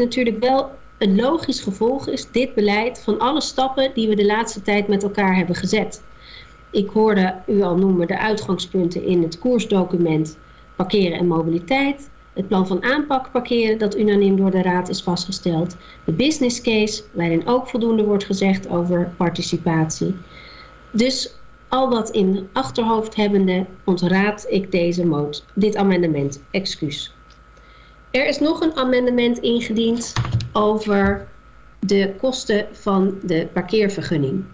natuurlijk wel een logisch gevolg is, dit beleid, van alle stappen die we de laatste tijd met elkaar hebben gezet. Ik hoorde u al noemen de uitgangspunten in het koersdocument parkeren en mobiliteit. Het plan van aanpak parkeren dat unaniem door de Raad is vastgesteld. De business case, waarin ook voldoende wordt gezegd over participatie. Dus al dat in achterhoofd hebbende ontraad ik deze moot, dit amendement. Excuus. Er is nog een amendement ingediend over de kosten van de parkeervergunning.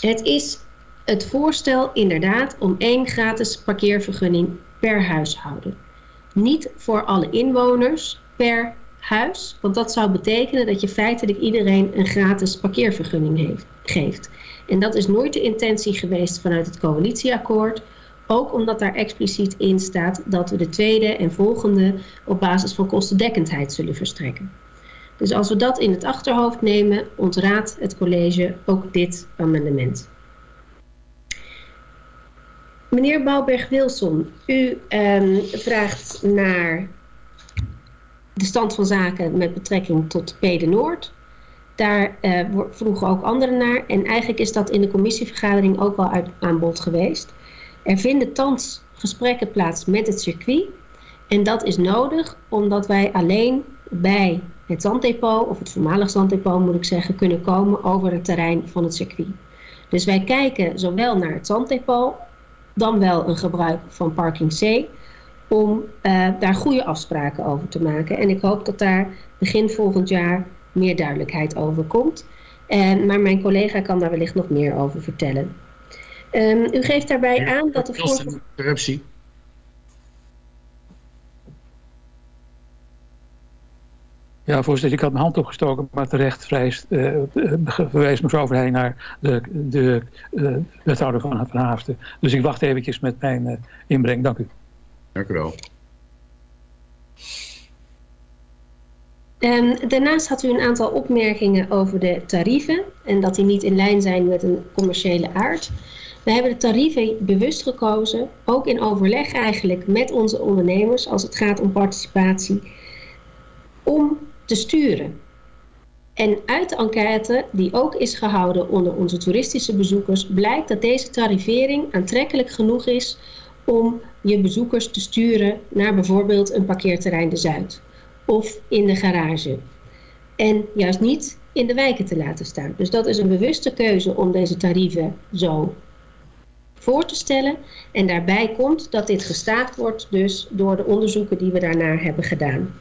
Het is het voorstel inderdaad om één gratis parkeervergunning per huishouden. Niet voor alle inwoners per huis, want dat zou betekenen dat je feitelijk iedereen een gratis parkeervergunning heeft, geeft. En dat is nooit de intentie geweest vanuit het coalitieakkoord. Ook omdat daar expliciet in staat dat we de tweede en volgende op basis van kostendekkendheid zullen verstrekken. Dus als we dat in het achterhoofd nemen, ontraadt het college ook dit amendement. Meneer Bouwberg-Wilson, u um, vraagt naar de stand van zaken met betrekking tot Pede Noord. Daar uh, vroegen ook anderen naar. En eigenlijk is dat in de commissievergadering ook wel uit, aan bod geweest. Er vinden thans gesprekken plaats met het circuit. En dat is nodig omdat wij alleen bij het zanddepot, of het voormalig zanddepot moet ik zeggen, kunnen komen over het terrein van het circuit. Dus wij kijken zowel naar het zanddepot, dan wel een gebruik van parking C, om uh, daar goede afspraken over te maken. En ik hoop dat daar begin volgend jaar meer duidelijkheid over komt. Maar mijn collega kan daar wellicht nog meer over vertellen. Um, u geeft daarbij ja, aan dat de voor... corruptie. Ja, voorzitter, ik had mijn hand opgestoken, maar terecht verwijst, uh, verwijst mevrouw Verheij naar de, de uh, wethouder van, van Haafden. Dus ik wacht eventjes met mijn uh, inbreng. Dank u. Dank u wel. Um, daarnaast had u een aantal opmerkingen over de tarieven en dat die niet in lijn zijn met een commerciële aard. We hebben de tarieven bewust gekozen, ook in overleg eigenlijk met onze ondernemers als het gaat om participatie, om te sturen. En uit de enquête, die ook is gehouden onder onze toeristische bezoekers, blijkt dat deze tarivering aantrekkelijk genoeg is om je bezoekers te sturen naar bijvoorbeeld een parkeerterrein de Zuid of in de garage. En juist niet in de wijken te laten staan. Dus dat is een bewuste keuze om deze tarieven zo voor te stellen. En daarbij komt dat dit gestaakt wordt dus door de onderzoeken die we daarna hebben gedaan.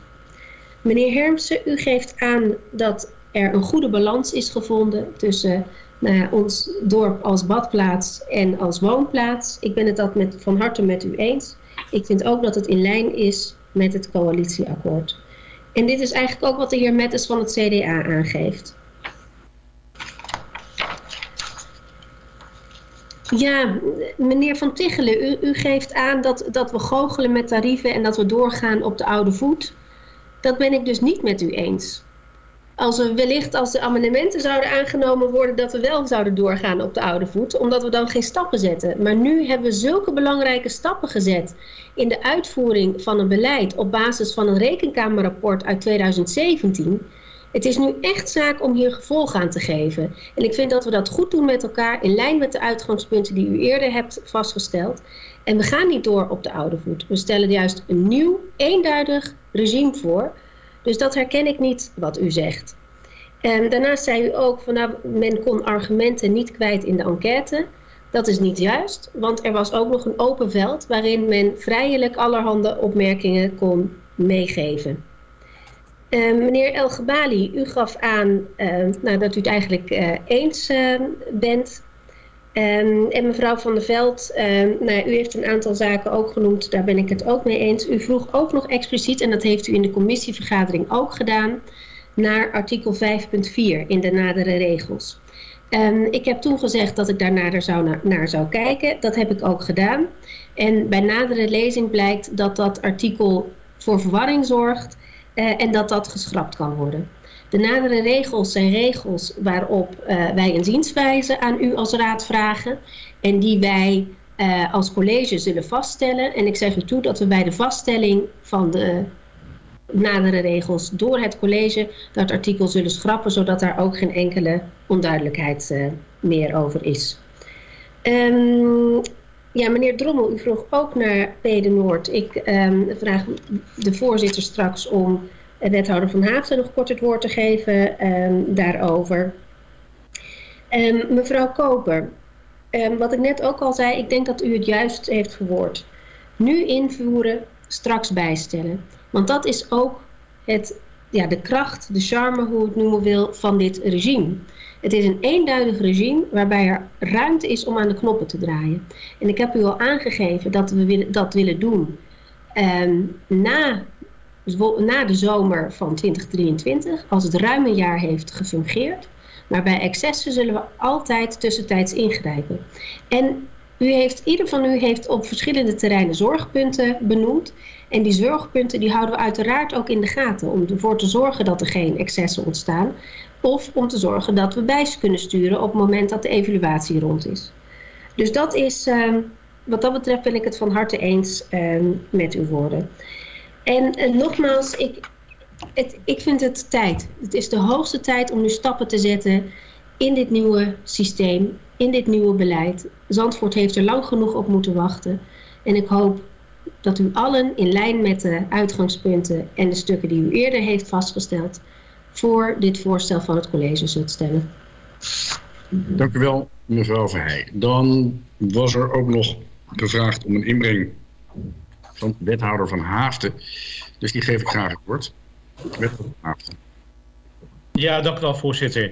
Meneer Hermsen, u geeft aan dat er een goede balans is gevonden tussen nou ons dorp als badplaats en als woonplaats. Ik ben het dat met, van harte met u eens. Ik vind ook dat het in lijn is met het coalitieakkoord. En dit is eigenlijk ook wat de heer Mettes van het CDA aangeeft. Ja, meneer Van Tichelen, u, u geeft aan dat, dat we goochelen met tarieven en dat we doorgaan op de oude voet. Dat ben ik dus niet met u eens. Als we wellicht als de amendementen zouden aangenomen worden dat we wel zouden doorgaan op de oude voet, omdat we dan geen stappen zetten. Maar nu hebben we zulke belangrijke stappen gezet in de uitvoering van een beleid op basis van een rekenkamerrapport uit 2017. Het is nu echt zaak om hier gevolg aan te geven. En ik vind dat we dat goed doen met elkaar in lijn met de uitgangspunten die u eerder hebt vastgesteld. En we gaan niet door op de oude voet. We stellen juist een nieuw, eenduidig regime voor. Dus dat herken ik niet wat u zegt. En daarnaast zei u ook van nou, men kon argumenten niet kwijt in de enquête. Dat is niet juist, want er was ook nog een open veld waarin men vrijelijk allerhande opmerkingen kon meegeven. Uh, meneer El Gebali, u gaf aan uh, nou, dat u het eigenlijk uh, eens bent Um, en mevrouw Van der Veld, nou, u heeft een aantal zaken ook genoemd, daar ben ik het ook mee eens. U vroeg ook nog expliciet, en dat heeft u in de commissievergadering ook gedaan, naar artikel 5.4 in de nadere regels. Ik heb toen gezegd dat ik daar nader zou naar zou kijken. Dat heb ik ook gedaan. En bij nadere lezing blijkt dat dat artikel voor verwarring zorgt uh, en dat dat geschrapt kan worden. De nadere regels zijn regels waarop uh, wij een zienswijze aan u als raad vragen en die wij uh, als college zullen vaststellen. En ik zeg u toe dat we bij de vaststelling van de nadere regels door het college dat artikel zullen schrappen, zodat daar ook geen enkele onduidelijkheid meer over is. Um, ja, meneer Drommel, u vroeg ook naar Pede Noord. Ik um, vraag de voorzitter straks om wethouder Van Haafden nog kort het woord te geven um, daarover. mevrouw Koper, wat ik net ook al zei, ik denk dat u het juist heeft verwoord. Nu invoeren, straks bijstellen. Want dat is ook het, ja, de kracht, de charme, hoe het noemen wil, van dit regime. Het is een eenduidig regime waarbij er ruimte is om aan de knoppen te draaien. En ik heb u al aangegeven dat we dat willen doen um, na, na de zomer van 2023, als het ruim een jaar heeft gefungeerd. Maar bij excessen zullen we altijd tussentijds ingrijpen. En u heeft, ieder van u heeft op verschillende terreinen zorgpunten benoemd. En die zorgpunten die houden we uiteraard ook in de gaten om ervoor te zorgen dat er geen excessen ontstaan. Of om te zorgen dat we bij kunnen sturen op het moment dat de evaluatie rond is. Dus dat is, uh, wat dat betreft ben ik het van harte eens uh, met uw woorden. En uh, nogmaals, ik, het, ik vind het tijd. Het is de hoogste tijd om nu stappen te zetten in dit nieuwe systeem, in dit nieuwe beleid. Zandvoort heeft er lang genoeg op moeten wachten. En ik hoop dat u allen in lijn met de uitgangspunten en de stukken die u eerder heeft vastgesteld, voor dit voorstel van het college zult stemmen. Dank u wel, mevrouw Verheij. Dan was er ook nog gevraagd om een inbreng van wethouder van Haafden. Dus die geef ik graag het woord. Wethouder van. Ja, dank u wel, voorzitter.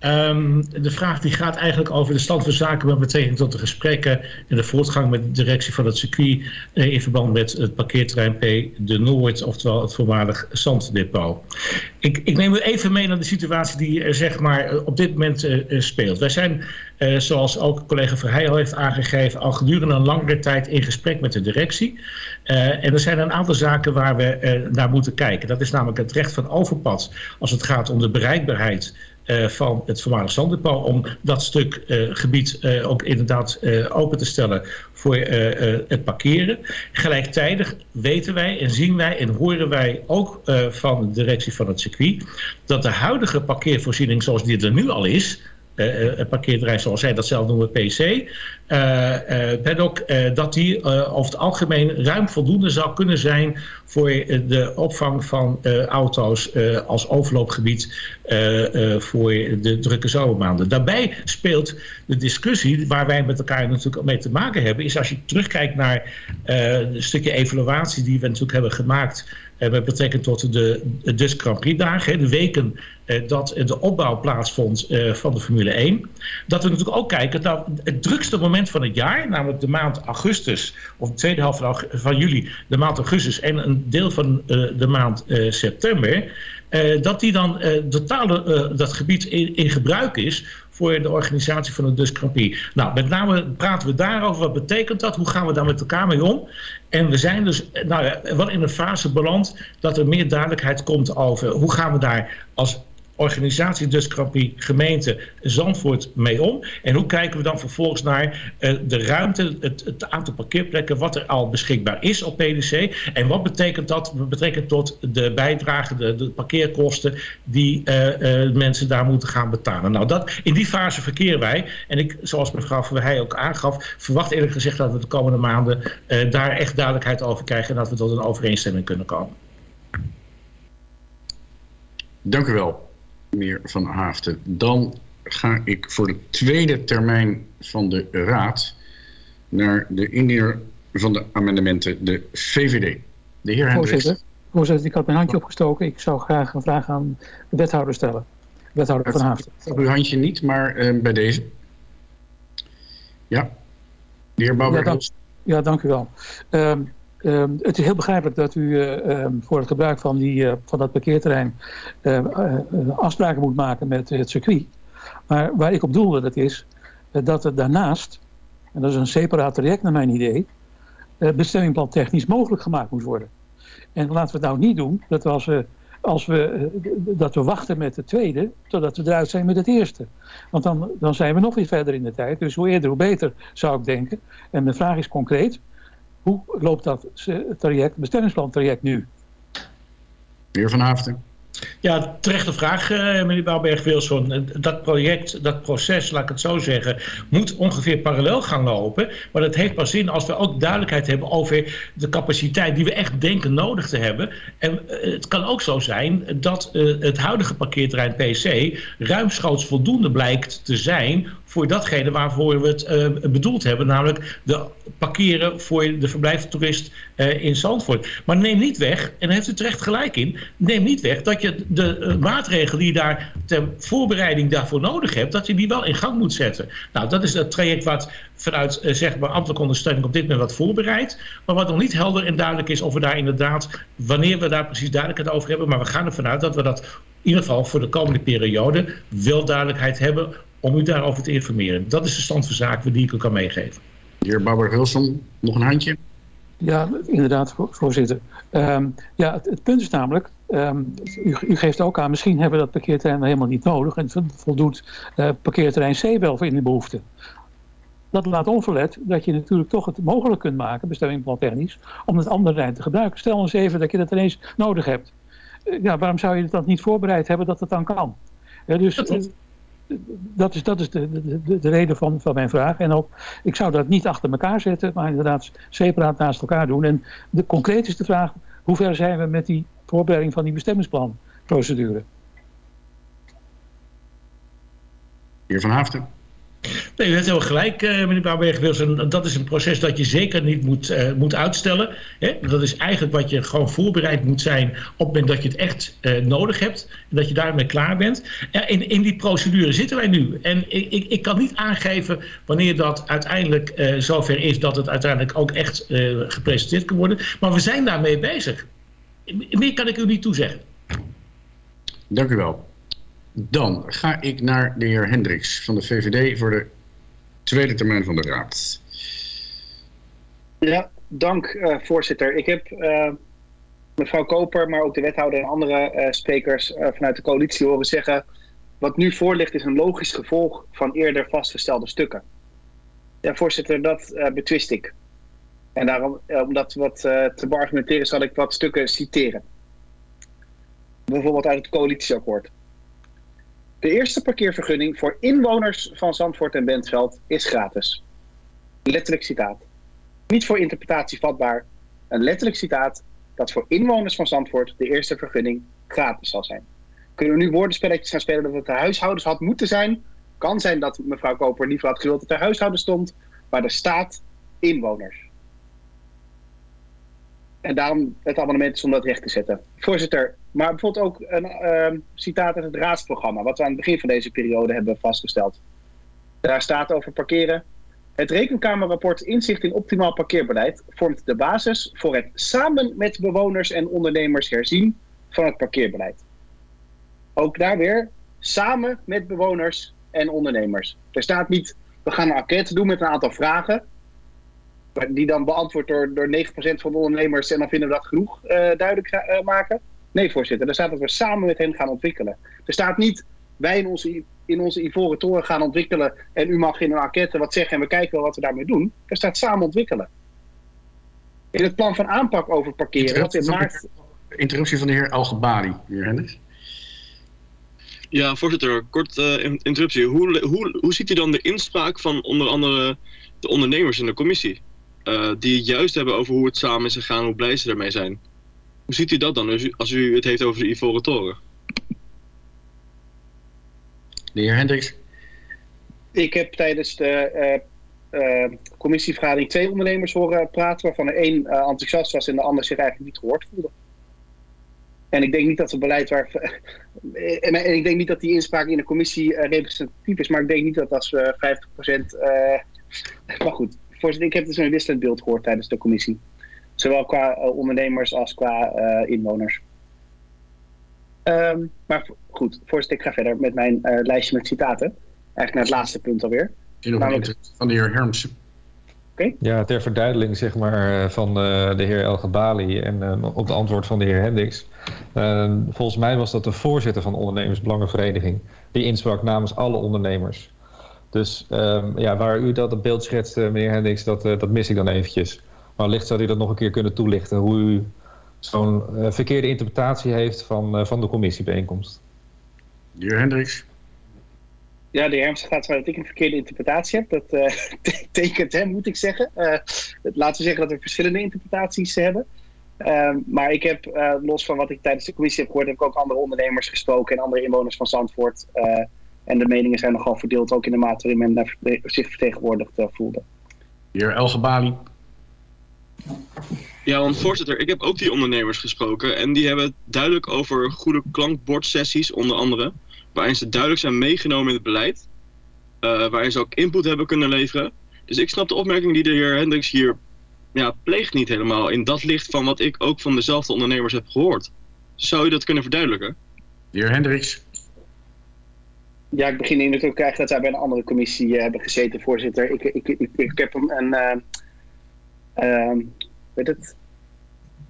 Um, de vraag die gaat eigenlijk over de stand van zaken met betrekking tot de gesprekken en de voortgang met de directie van het circuit eh, in verband met het parkeerterrein P de Noord, oftewel het voormalig zanddepot. Ik, ik neem u even mee naar de situatie die er zeg maar eh, op dit moment uh, speelt. Wij zijn, uh, zoals ook collega Verheij al heeft aangegeven, al gedurende een langere tijd in gesprek met de directie. Uh, en er zijn een aantal zaken waar we naar moeten kijken. Dat is namelijk het recht van overpad als het gaat om de bereikbaarheid van het voormalig zanddepot om dat stuk gebied ook inderdaad open te stellen voor het parkeren. Gelijktijdig weten wij en zien wij en horen wij ook van de directie van het circuit dat de huidige parkeervoorziening zoals die er nu al is, parkeerterrein zoals zij dat zelf noemen, PC, paddock, dat die over het algemeen ruim voldoende zou kunnen zijn voor de opvang van auto's als overloopgebied voor de drukke zomermaanden. Daarbij speelt de discussie waar wij met elkaar natuurlijk mee te maken hebben, is als je terugkijkt naar een stukje evaluatie die we natuurlijk hebben gemaakt met betrekking tot de, de Grand Prix dagen, de weken eh, dat de opbouw plaatsvond eh, van de Formule 1. Dat we natuurlijk ook kijken naar het drukste moment van het jaar, namelijk de maand augustus, of de tweede helft van, juli, de maand augustus en een deel van de maand september. dat die dan totaal dat gebied in gebruik is voor de organisatie van de Dus Grand Prix. Nou, met name praten we daarover. Wat betekent dat? Hoe gaan we daar met elkaar mee om? En we zijn dus nou wel in een fase beland dat er meer duidelijkheid komt over hoe gaan we daar als organisatie dus gemeente Zandvoort mee om? En hoe kijken we dan vervolgens naar uh, de ruimte, het, het, aantal parkeerplekken wat er al beschikbaar is op PDC? En wat betekent dat betekent tot de bijdrage, de, de parkeerkosten die uh, uh, mensen daar moeten gaan betalen? Nou, dat, in die fase verkeren wij. En ik, zoals mevrouw Verheij ook aangaf, verwacht eerlijk gezegd dat we de komende maanden daar echt duidelijkheid over krijgen en dat we tot een overeenstemming kunnen komen. Dank u wel meneer Van Haafden. Dan ga ik voor de tweede termijn van de Raad naar de indiener van de amendementen, de VVD. De heer Voorzitter, voorzitter, ik had mijn handje opgestoken. Ik zou graag een vraag aan de wethouder stellen. Wethouder Van Haafden. Ik heb uw handje niet, maar uh, bij deze. Ja, de heer Bouwer. Ja, dank, ja, dank u wel. Um, Uh, het is heel begrijpelijk dat u uh, voor het gebruik van, die, uh, van dat parkeerterrein afspraken moet maken met het circuit. Maar waar ik op doelde, dat is dat er daarnaast, en dat is een separaat traject naar mijn idee, bestemmingplan technisch mogelijk gemaakt moet worden. En laten we het nou niet doen dat we als we, als we, dat we wachten met het tweede totdat we eruit zijn met het eerste. Want dan, dan zijn we nog weer verder in de tijd. Dus hoe eerder hoe beter zou ik denken. En mijn vraag is concreet. Hoe loopt dat traject, bestemmingsplan traject nu? Meneer Van Haften. Ja, terechte vraag, uh, meneer Bouwberg-Wilson. Dat project, dat proces, laat ik het zo zeggen, moet ongeveer parallel gaan lopen. Maar dat heeft pas zin als we ook duidelijkheid hebben over de capaciteit die we echt denken nodig te hebben. En het kan ook zo zijn dat het huidige parkeerterrein PC ruimschoots voldoende blijkt te zijn voor datgene waarvoor we het uh, bedoeld hebben. Namelijk de parkeren voor de verblijftoerist uh, in Zandvoort. Maar neem niet weg, en daar heeft u terecht gelijk in... neem niet weg dat je de uh, maatregelen die je daar ter voorbereiding daarvoor nodig hebt... dat je die wel in gang moet zetten. Nou, dat is het traject wat vanuit zeg maar ambtelijke ondersteuning op dit moment wat voorbereidt. Maar wat nog niet helder en duidelijk is of we daar inderdaad... wanneer we daar precies duidelijkheid over hebben... maar we gaan ervan uit dat we dat in ieder geval voor de komende periode... wel duidelijkheid hebben om u daarover te informeren. Dat is de stand van zaken die ik u kan meegeven. De heer Bauer-Wilson, nog een handje? Ja, inderdaad, voorzitter. Um, ja, het, het, punt is namelijk, um, u, u, geeft ook aan, misschien hebben we dat parkeerterrein helemaal niet nodig en het voldoet uh, parkeerterrein C wel voor in de behoefte. Dat laat onverlet dat je natuurlijk toch het mogelijk kunt maken, bestemmingplantechnisch, om het andere terrein te gebruiken. Stel eens even dat je dat ineens nodig hebt. Uh, ja, waarom zou je dat niet voorbereid hebben dat het dan kan? Ja, dus, dat is, dat is de, de, de reden van, van mijn vraag. En ook, ik zou dat niet achter elkaar zetten, maar inderdaad separaat naast elkaar doen. En de, concreet is de vraag, hoe ver zijn we met die voorbereiding van die bestemmingsplanprocedure? Heer Van Haften. U hebt heel gelijk, uh, meneer Bouwberg-Wilson. Dat is een proces dat je zeker niet moet, uh, moet uitstellen. Hè? Dat is eigenlijk wat je gewoon voorbereid moet zijn op het moment dat je het echt uh, nodig hebt. En dat je daarmee klaar bent. in, in die procedure zitten wij nu. En ik, ik, ik kan niet aangeven wanneer dat uiteindelijk zover is dat het uiteindelijk ook echt gepresenteerd kan worden. Maar we zijn daarmee bezig. Meer kan ik u niet toezeggen. Dank u wel. Dan ga ik naar de heer Hendricks van de VVD voor de tweede termijn van de Raad. Ja, dank uh, voorzitter. Ik heb uh, mevrouw Koper, maar ook de wethouder en andere uh, sprekers vanuit de coalitie horen zeggen... wat nu voor ligt is een logisch gevolg van eerder vastgestelde stukken. Ja, voorzitter, dat betwist ik. En daarom, om dat wat te beargumenteren, zal ik wat stukken citeren. Bijvoorbeeld uit het coalitieakkoord. De eerste parkeervergunning voor inwoners van Zandvoort en Bentveld is gratis. Letterlijk citaat. Niet voor interpretatie vatbaar. Een letterlijk citaat dat voor inwoners van Zandvoort de eerste vergunning gratis zal zijn. Kunnen we nu woordenspelletjes gaan spelen dat het de huishoudens had moeten zijn? Kan zijn dat mevrouw Koper liever had gewild dat er huishouden stond, maar er staat inwoners. En daarom het amendement is om dat recht te zetten. Voorzitter, maar bijvoorbeeld ook een uh, citaat uit het raadsprogramma, wat we aan het begin van deze periode hebben vastgesteld. Daar staat over parkeren. Het Rekenkamerrapport Inzicht in Optimaal Parkeerbeleid vormt de basis voor het samen met bewoners en ondernemers herzien van het parkeerbeleid. Ook daar weer samen met bewoners en ondernemers. Er staat niet, we gaan een enquête doen met een aantal vragen die dan beantwoord door, door 9% van de ondernemers en dan vinden we dat genoeg uh, duidelijk uh, maken. Nee, voorzitter, er staat dat we samen met hen gaan ontwikkelen. Er staat niet wij in onze, in onze ivoren toren gaan ontwikkelen en u mag in een enquête wat zeggen en we kijken wel wat we daarmee doen. Er staat samen ontwikkelen. In het plan van aanpak over parkeren, wat in maart... Interruptie van de heer Algebari, heer Hendricks. Ja, voorzitter, kort uh, interruptie. Hoe, hoe, hoe ziet u dan de inspraak van onder andere de ondernemers in de commissie? Uh, die het juist hebben over hoe het samen is gegaan, hoe blij ze ermee zijn. Hoe ziet u dat dan als u, als u het heeft over de Ivoren Toren? De heer Hendricks. Ik heb tijdens de uh, uh, commissievergadering twee ondernemers horen praten, waarvan er één enthousiast was en de ander zich eigenlijk niet gehoord voelde. En ik denk niet dat het beleid waar. En, en ik denk niet dat die inspraak in de commissie representatief is, maar ik denk niet dat als we 50%. maar goed, voorzitter, ik heb dus een wisselend beeld gehoord tijdens de commissie. Zowel qua uh, ondernemers als qua uh, inwoners. Um, maar goed, voorzitter, ik ga verder met mijn uh, lijstje met citaten. Eigenlijk naar het laatste punt alweer. Namelijk... Van de heer Hermsen. Okay. Ja, ter verduidelijking zeg maar, van de, de heer El Gabali en op de antwoord van de heer Hendricks. volgens mij was dat de voorzitter van de ondernemersbelangenvereniging. Die insprak namens alle ondernemers. Dus um, ja, waar u dat op beeld schetst, meneer Hendricks, dat, uh, dat mis ik dan eventjes. Maar licht zou u dat nog een keer kunnen toelichten, hoe u zo'n verkeerde interpretatie heeft van, van de commissiebijeenkomst. De heer Hendricks. Ja, de heer gaat vanuit dat ik een verkeerde interpretatie heb. Dat uh, tekent hem, moet ik zeggen. Uh, laten we zeggen dat we verschillende interpretaties hebben. Uh, maar ik heb, los van wat ik tijdens de commissie heb gehoord, heb ik ook andere ondernemers gesproken en andere inwoners van Zandvoort. En de meningen zijn nogal verdeeld, ook in de mate waarin men zich vertegenwoordigd voelde. De heer Elgebali. Ja, want voorzitter, ik heb ook die ondernemers gesproken. En die hebben duidelijk over goede klankbordsessies, onder andere waarin ze duidelijk zijn meegenomen in het beleid. Uh, waarin ze ook input hebben kunnen leveren. Dus ik snap de opmerking die de heer Hendricks hier ja, pleegt niet helemaal. In dat licht van wat ik ook van dezelfde ondernemers heb gehoord. Zou u dat kunnen verduidelijken? De heer Hendricks. Ja, ik begin in te krijgen dat wij bij een andere commissie uh, hebben gezeten, voorzitter. Ik, ik, ik, ik heb een, een uh, uh, weet het?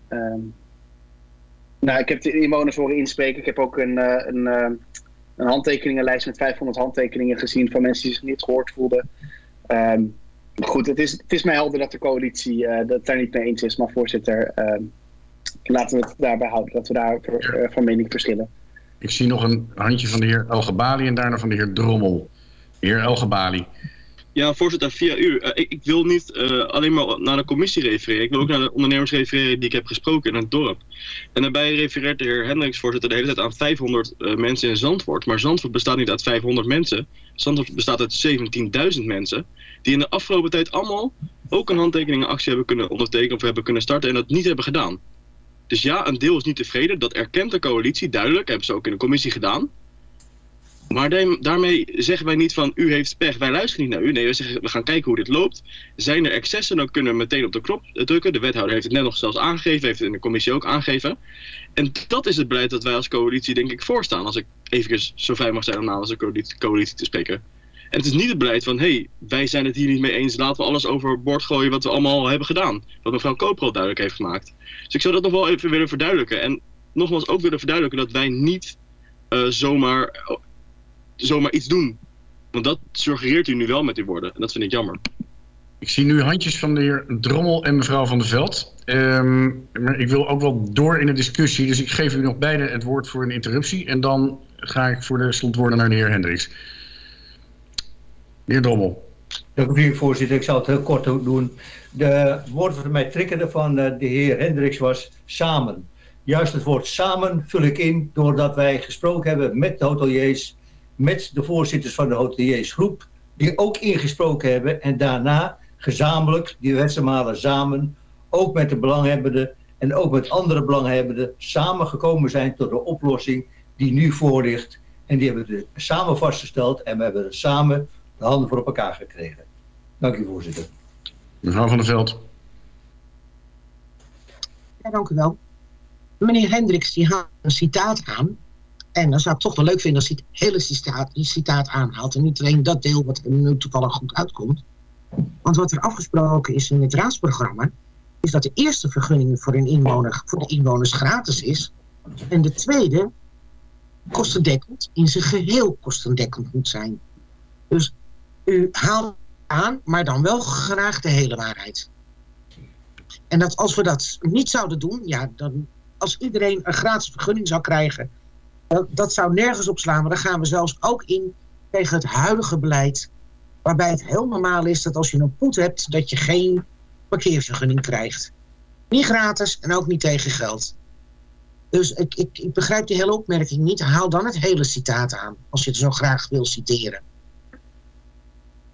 Ehm, nou, ik heb de inwoners horen inspreken. Ik heb ook een, eh, een een handtekeningenlijst met 500 handtekeningen gezien van mensen die zich niet gehoord voelden. Um, goed, het is, het is mij helder dat de coalitie uh, dat daar niet mee eens is. Maar voorzitter, laten we het daarbij houden. Dat we daar van mening verschillen. Ik zie nog een handje van de heer Elgebali en daarna van de heer Drommel. heer Elgebali. Ja, voorzitter, via u. Uh, ik, wil niet uh, alleen maar naar de commissie refereren. Ik wil ook naar de ondernemers refereren die ik heb gesproken in het dorp. En daarbij refereert de heer Hendricks, voorzitter, de hele tijd aan 500 uh, mensen in Zandvoort. Maar Zandvoort bestaat niet uit 500 mensen. Zandvoort bestaat uit 17.000 mensen. Die in de afgelopen tijd allemaal ook een handtekeningenactie hebben kunnen ondertekenen of hebben kunnen starten en dat niet hebben gedaan. Dus ja, een deel is niet tevreden. Dat erkent de coalitie duidelijk. Hebben ze ook in de commissie gedaan. Maar daarmee zeggen wij niet van u heeft pech, wij luisteren niet naar u. Nee, we zeggen we gaan kijken hoe dit loopt. Zijn er excessen, dan kunnen we meteen op de knop drukken. De wethouder heeft het net nog zelfs aangegeven, heeft het in de commissie ook aangegeven. En dat is het beleid dat wij als coalitie denk ik voorstaan. Als ik even zo vrij mag zijn om namens de coalitie te spreken. En het is niet het beleid van, hé, hey, wij zijn het hier niet mee eens, laten we alles overboord gooien wat we allemaal hebben gedaan. Wat mevrouw Koopro duidelijk heeft gemaakt. Dus ik zou dat nog wel even willen verduidelijken. En nogmaals ook willen verduidelijken dat wij niet uh, zomaar zomaar iets doen. Want dat suggereert u nu wel met uw woorden. En dat vind ik jammer. Ik zie nu handjes van de heer Drommel en mevrouw Van der Veld. Um, maar ik wil ook wel door in de discussie. Dus ik geef u nog beide het woord voor een interruptie. En dan ga ik voor de slotwoorden naar de heer Hendricks. Heer Drommel. Dank u, voorzitter. Ik zal het heel kort doen. De woorden van mij van eh, de heer Hendricks was samen. Juist het woord samen vul ik in doordat wij gesproken hebben met de hoteliers met de voorzitters van de hoteliersgroep, die ook ingesproken hebben en daarna gezamenlijk, diverse malen samen, ook met de belanghebbenden en ook met andere belanghebbenden, samengekomen zijn tot de oplossing die nu voor ligt. En die hebben we samen vastgesteld en we hebben samen de handen voor op elkaar gekregen. Dank u, voorzitter. Mevrouw van der Veld. Ja, dank u wel. Meneer Hendricks die haalt een citaat aan en dan zou ik toch wel leuk vinden als hij het hele citaat, citaat aanhaalt. En niet alleen dat deel wat er nu toevallig goed uitkomt. Want wat er afgesproken is in het raadsprogramma... is dat de eerste vergunning voor, een inwoner, voor de inwoners gratis is. En de tweede kostendekkend, in zijn geheel kostendekkend moet zijn. Dus u haalt aan, maar dan wel graag de hele waarheid. En dat als we dat niet zouden doen, ja, dan als iedereen een gratis vergunning zou krijgen dat zou nergens op slaan, maar dan gaan we zelfs ook in tegen het huidige beleid. Waarbij het heel normaal is dat als je een poet hebt, dat je geen parkeervergunning krijgt. Niet gratis en ook niet tegen geld. Dus ik, ik, ik begrijp die hele opmerking niet. Haal dan het hele citaat aan, als je het zo graag wil citeren.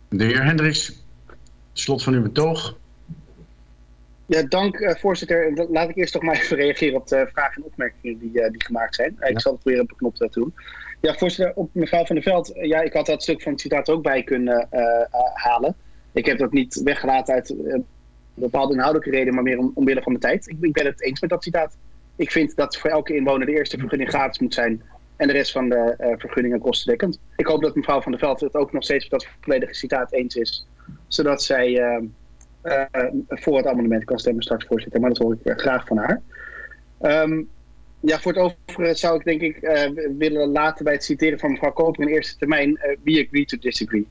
De heer Hendricks, slot van uw betoog. Ja, dank uh, voorzitter. Laat ik eerst toch maar even reageren op de vragen en opmerkingen die, uh, die gemaakt zijn. Uh, ik zal het proberen op de knop te doen. Ja, voorzitter, op mevrouw Van der Veld. ja, ik had dat stuk van het citaat ook bij kunnen halen. Ik heb dat niet weggelaten uit bepaalde inhoudelijke reden, maar meer om, omwille van de tijd. Ik, ik, ben het eens met dat citaat. Ik vind dat voor elke inwoner de eerste vergunning gratis moet zijn en de rest van de vergunningen kostendekkend. Ik hoop dat mevrouw Van der Veld het ook nog steeds met dat volledige citaat eens is, zodat zij uh, voor het amendement kan stemmen straks, voorzitter. Maar dat hoor ik graag van haar. Um, ja, voor het overige zou ik denk ik willen laten bij het citeren van mevrouw Koper in eerste termijn. We agree to disagree.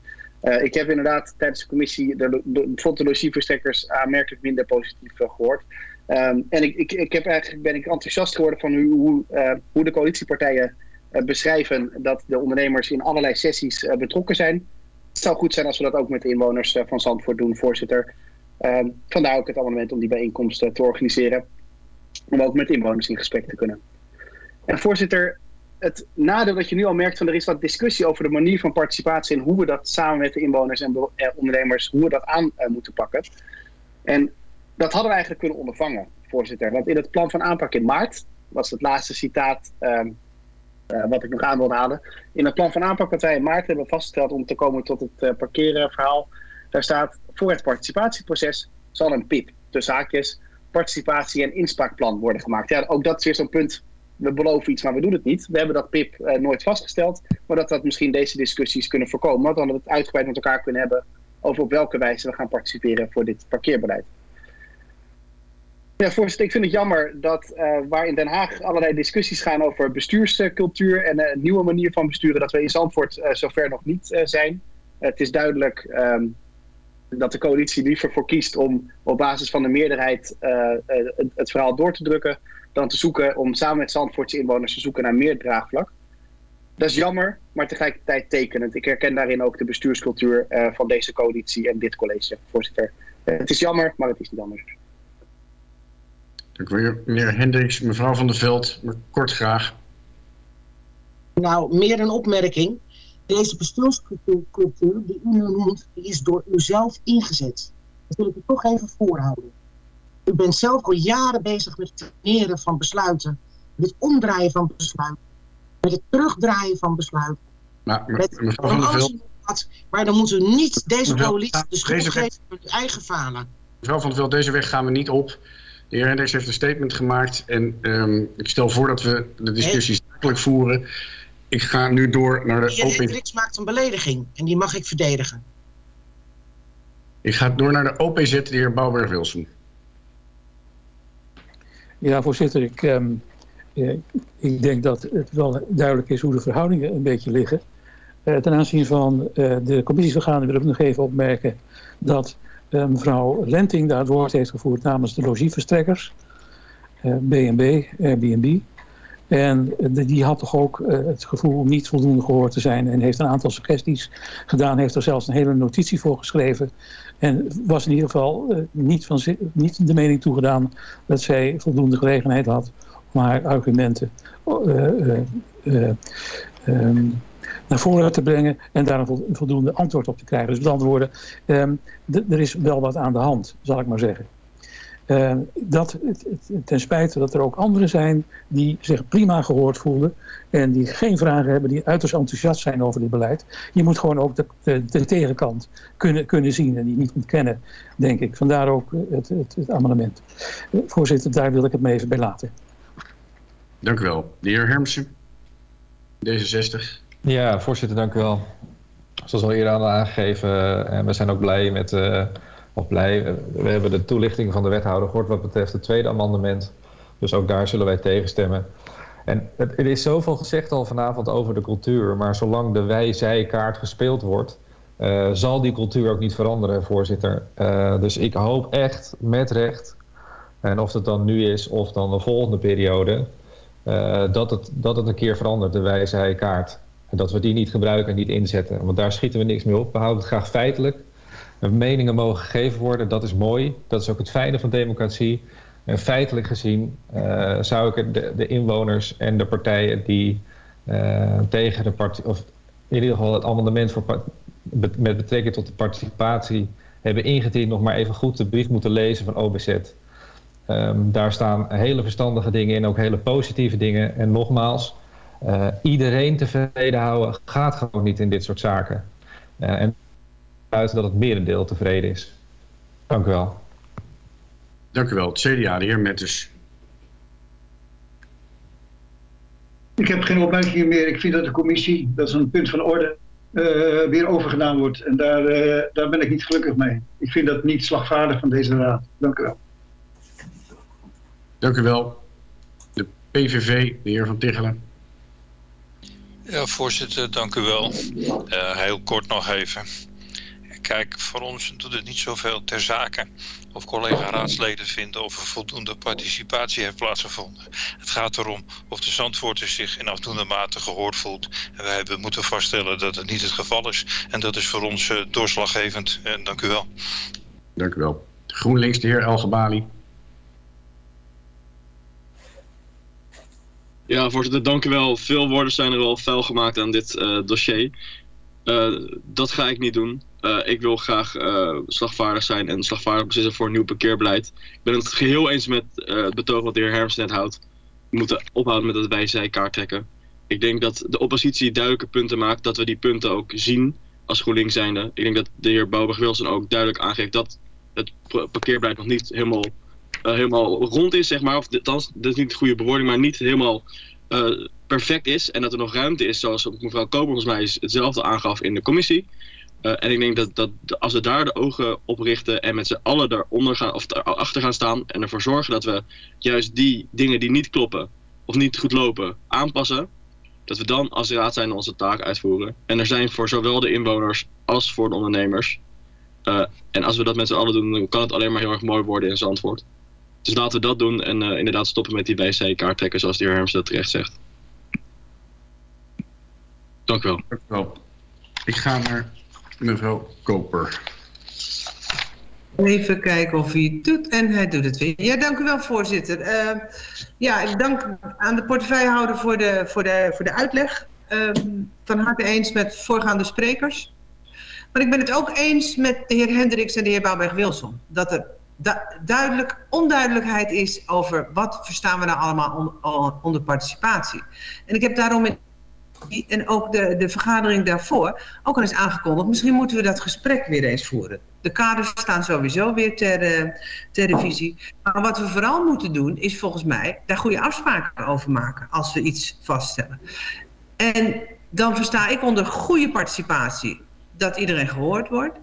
ik heb inderdaad tijdens de commissie de, de, de, logieverstrekkers aanmerkelijk minder positief gehoord. Ehm, en ik, ik, ik heb eigenlijk, ben ik enthousiast geworden van hoe, hoe, de coalitiepartijen beschrijven dat de ondernemers in allerlei sessies uh, betrokken zijn. Het zou goed zijn als we dat ook met de inwoners van Zandvoort doen, voorzitter. Ehm, vandaar ook het amendement om die bijeenkomsten te organiseren. Om ook met inwoners in gesprek te kunnen. En voorzitter, het nadeel dat je nu al merkt van er is wat discussie over de manier van participatie en hoe we dat samen met de inwoners en ondernemers, hoe we dat aan moeten pakken. En dat hadden we eigenlijk kunnen ondervangen, voorzitter. Want in het plan van aanpak in maart, was het laatste citaat uh, wat ik nog aan wilde halen. In het plan van aanpak in maart hebben vastgesteld om te komen tot het uh, parkerenverhaal, daar staat voor het participatieproces zal een PIP, tussen haakjes, participatie- en inspraakplan worden gemaakt. Ja, ook dat is weer zo'n punt. We beloven iets, maar we doen het niet. We hebben dat PIP uh, nooit vastgesteld, maar dat dat misschien deze discussies kunnen voorkomen. Want dan we het uitgebreid met elkaar kunnen hebben over op welke wijze we gaan participeren voor dit parkeerbeleid. Ja, voorzitter, ik vind het jammer dat uh, waar in Den Haag allerlei discussies gaan over bestuurscultuur en uh, een nieuwe manier van besturen, dat we in Zandvoort uh, zover nog niet zijn. het is duidelijk um, dat de coalitie liever voor kiest om op basis van de meerderheid het, het, verhaal door te drukken, dan te zoeken om samen met Zandvoortse inwoners te zoeken naar meer draagvlak. Dat is jammer, maar tegelijkertijd tekenend. Ik herken daarin ook de bestuurscultuur van deze coalitie en dit college, voorzitter. het is jammer, maar het is niet anders. Dank meneer Hendricks. Mevrouw van der Veld, maar kort graag. Nou, meer een opmerking. Deze bestuurscultuur die u nu noemt, die is door u zelf ingezet. Dat wil ik u toch even voorhouden. U bent zelf al jaren bezig met het van besluiten. Met het omdraaien van besluiten. Met het terugdraaien van besluiten. Maar, met, mevrouw van der Veld... Maar dan moet u niet deze coalitie de schuld geven van uw eigen falen. Mevrouw van der Veld, deze weg gaan we niet op. De heer Hendricks heeft een statement gemaakt en um, ik stel voor dat we de discussie zakelijk voeren. Ik ga nu door naar de... De heer Hendricks maakt een belediging en die mag ik verdedigen. Ik ga door naar de OPZ, de heer Bouwberg-Wilson. Ja, voorzitter, ik, um, ik denk dat het wel duidelijk is hoe de verhoudingen een beetje liggen. Uh, ten aanzien van uh, de commissievergadering wil ik nog even opmerken dat mevrouw Lenting daar het woord heeft gevoerd namens de logieverstrekkers, B&B, Airbnb. En die had toch ook uh, het gevoel om niet voldoende gehoord te zijn en heeft een aantal suggesties gedaan, heeft er zelfs een hele notitie voor geschreven. En was in ieder geval uh, niet, van, niet de mening toegedaan dat zij voldoende gelegenheid had om haar argumenten uh, um, naar voren te brengen en daar een voldoende antwoord op te krijgen. Dus met andere woorden, um, er is wel wat aan de hand, zal ik maar zeggen. Uh, dat, ten spijte dat er ook anderen zijn die zich prima gehoord voelen en die geen vragen hebben, die uiterst enthousiast zijn over dit beleid. Je moet gewoon ook de, de, tegenkant kunnen, kunnen zien en die niet ontkennen, denk ik. Vandaar ook het, het, het amendement. Uh, voorzitter, daar wil ik het mee even bij laten. Dank u wel. De heer Hermsen, D66. Ja, voorzitter, dank u wel. Zoals al eerder aangegeven, en we zijn ook blij met, uh, of blij, we hebben de toelichting van de wethouder gehoord wat betreft het tweede amendement. Dus ook daar zullen wij tegenstemmen. En het, er is zoveel gezegd al vanavond over de cultuur, maar zolang de wij-zij-kaart gespeeld wordt, zal die cultuur ook niet veranderen, voorzitter. Dus ik hoop echt, met recht, en of het dan nu is of dan de volgende periode, dat, het, dat het een keer verandert, de wij-zij-kaart. Dat we die niet gebruiken en niet inzetten. Want daar schieten we niks mee op. We houden het graag feitelijk. Meningen mogen gegeven worden, dat is mooi. Dat is ook het fijne van democratie. En feitelijk gezien uh, zou ik de, de, inwoners en de partijen die uh, tegen de partij, of in ieder geval het amendement voor, met betrekking tot de participatie hebben ingediend, nog maar even goed de brief moeten lezen van OBZ. Um, daar staan hele verstandige dingen in, ook hele positieve dingen. En nogmaals, iedereen tevreden houden gaat gewoon niet in dit soort zaken. Uh, en buiten dat het merendeel tevreden is. Dank u wel. Dank u wel. Het CDA, de heer Metters. Ik heb geen opmerkingen meer. Ik vind dat de commissie, dat is een punt van orde, uh, weer overgedaan wordt. En daar, daar ben ik niet gelukkig mee. Ik vind dat niet slagvaardig van deze raad. Dank u wel. Dank u wel. De PVV, de heer Van Tichelen. Ja, voorzitter, dank u wel. Uh, heel kort nog even. kijk, voor ons doet het niet zoveel ter zake of collega-raadsleden vinden of er voldoende participatie heeft plaatsgevonden. Het gaat erom of de Zandvoorter zich in afdoende mate gehoord voelt. En wij hebben moeten vaststellen dat het niet het geval is. En dat is voor ons uh, doorslaggevend. En dank u wel. Dank u wel. GroenLinks, de heer Elgebali. Ja, voorzitter, dank u wel. Veel woorden zijn er al vuil gemaakt aan dit uh, dossier. Uh, dat ga ik niet doen. Uh, ik wil graag slagvaardig zijn en slagvaardig beslissen voor een nieuw parkeerbeleid. Ik ben het geheel eens met het betoog wat de heer Herms net houdt. We moeten ophouden met dat wij kaart trekken. Ik denk dat de oppositie duidelijke punten maakt, dat we die punten ook zien als GroenLinks zijnde. Ik denk dat de heer Bouwberg-Wilson ook duidelijk aangeeft dat het parkeerbeleid nog niet helemaal helemaal rond is, zeg maar. Of dat is niet de goede bewoording, maar niet helemaal uh, perfect is. En dat er nog ruimte is, zoals mevrouw Koper volgens mij hetzelfde aangaf in de commissie. Uh, en ik denk dat, dat als we daar de ogen op richten en met z'n allen daaronder gaan, of achter gaan staan en ervoor zorgen dat we juist die dingen die niet kloppen of niet goed lopen aanpassen, dat we dan als raad zijn onze taak uitvoeren. En er zijn voor zowel de inwoners als voor de ondernemers. En als we dat met z'n allen doen, dan kan het alleen maar heel erg mooi worden in Zandvoort. Dus laten we dat doen en uh, inderdaad stoppen met die WC-kaart trekken zoals de heer Herms dat terecht zegt. Dank u wel. Dank u wel. Ik ga naar mevrouw Koper. Even kijken of hij het doet. En hij doet het weer. Ja, dank u wel, voorzitter. Uh, ja, ik dank aan de portefeuillehouder voor de, voor de, voor de uitleg. Uh, van harte eens met voorgaande sprekers. Maar ik ben het ook eens met de heer Hendricks en de heer Bouwberg-Wilson. Dat er duidelijk onduidelijkheid is over wat verstaan we nou allemaal on, onder participatie. En ik heb daarom in en ook de, de vergadering daarvoor ook al eens aangekondigd. Misschien moeten we dat gesprek weer eens voeren. De kaders staan sowieso weer ter, ter revisie. Maar wat we vooral moeten doen is volgens mij daar goede afspraken over maken als we iets vaststellen. En dan versta ik onder goede participatie dat iedereen gehoord wordt.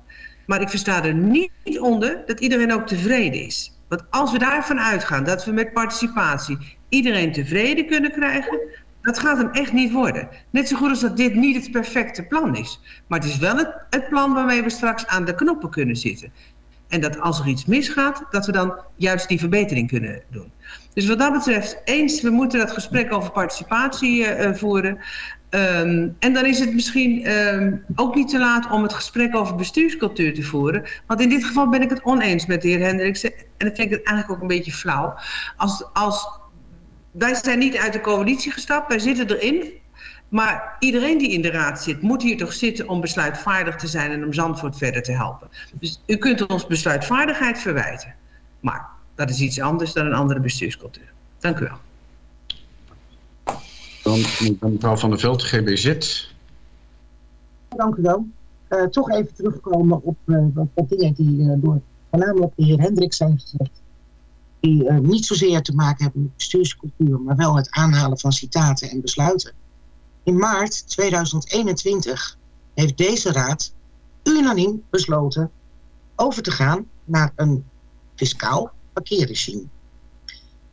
Maar ik versta er niet onder dat iedereen ook tevreden is. Want als we daarvan uitgaan dat we met participatie iedereen tevreden kunnen krijgen, dat gaat hem echt niet worden. Net zo goed als dat dit niet het perfecte plan is. Maar het is wel het, plan waarmee we straks aan de knoppen kunnen zitten. En dat als er iets misgaat, dat we dan juist die verbetering kunnen doen. Dus wat dat betreft, eens, we moeten dat gesprek over participatie uh, voeren. Um, en dan is het misschien um, ook niet te laat om het gesprek over bestuurscultuur te voeren. Want in dit geval ben ik het oneens met de heer Hendriksen. En dat vind ik eigenlijk ook een beetje flauw. Als, als, wij zijn niet uit de coalitie gestapt, wij zitten erin. Maar iedereen die in de raad zit, moet hier toch zitten om besluitvaardig te zijn en om Zandvoort verder te helpen. Dus u kunt ons besluitvaardigheid verwijten. Maar dat is iets anders dan een andere bestuurscultuur. Dank u wel. Dan mevrouw Van der Veld, GBZ. Dank u wel. Uh, toch even terugkomen op uh, wat dingen die uh, door voornamelijk de heer Hendrik zijn gezegd. Die niet zozeer te maken hebben met bestuurscultuur, maar wel het aanhalen van citaten en besluiten. In maart 2021 heeft deze raad unaniem besloten over te gaan naar een fiscaal parkeerregime.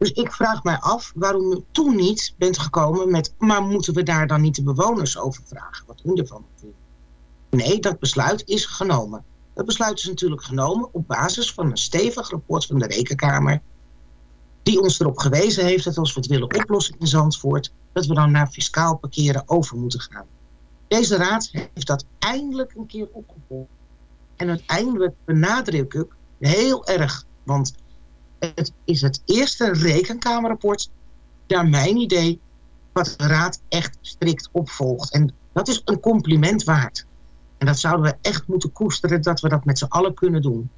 Dus ik vraag mij af waarom u toen niet bent gekomen met... maar moeten we daar dan niet de bewoners over vragen? Wat hun ervan vinden? Nee, dat besluit is genomen. Dat besluit is natuurlijk genomen op basis van een stevig rapport van de Rekenkamer... die ons erop gewezen heeft dat als we het willen oplossen in Zandvoort... dat we dan naar fiscaal parkeren over moeten gaan. Deze raad heeft dat eindelijk een keer opgevolgd. En uiteindelijk benadruk ik heel erg... want het is het eerste rekenkamerrapport, naar mijn idee, wat de raad echt strikt opvolgt. En dat is een compliment waard. En dat zouden we echt moeten koesteren, dat we dat met z'n allen kunnen doen.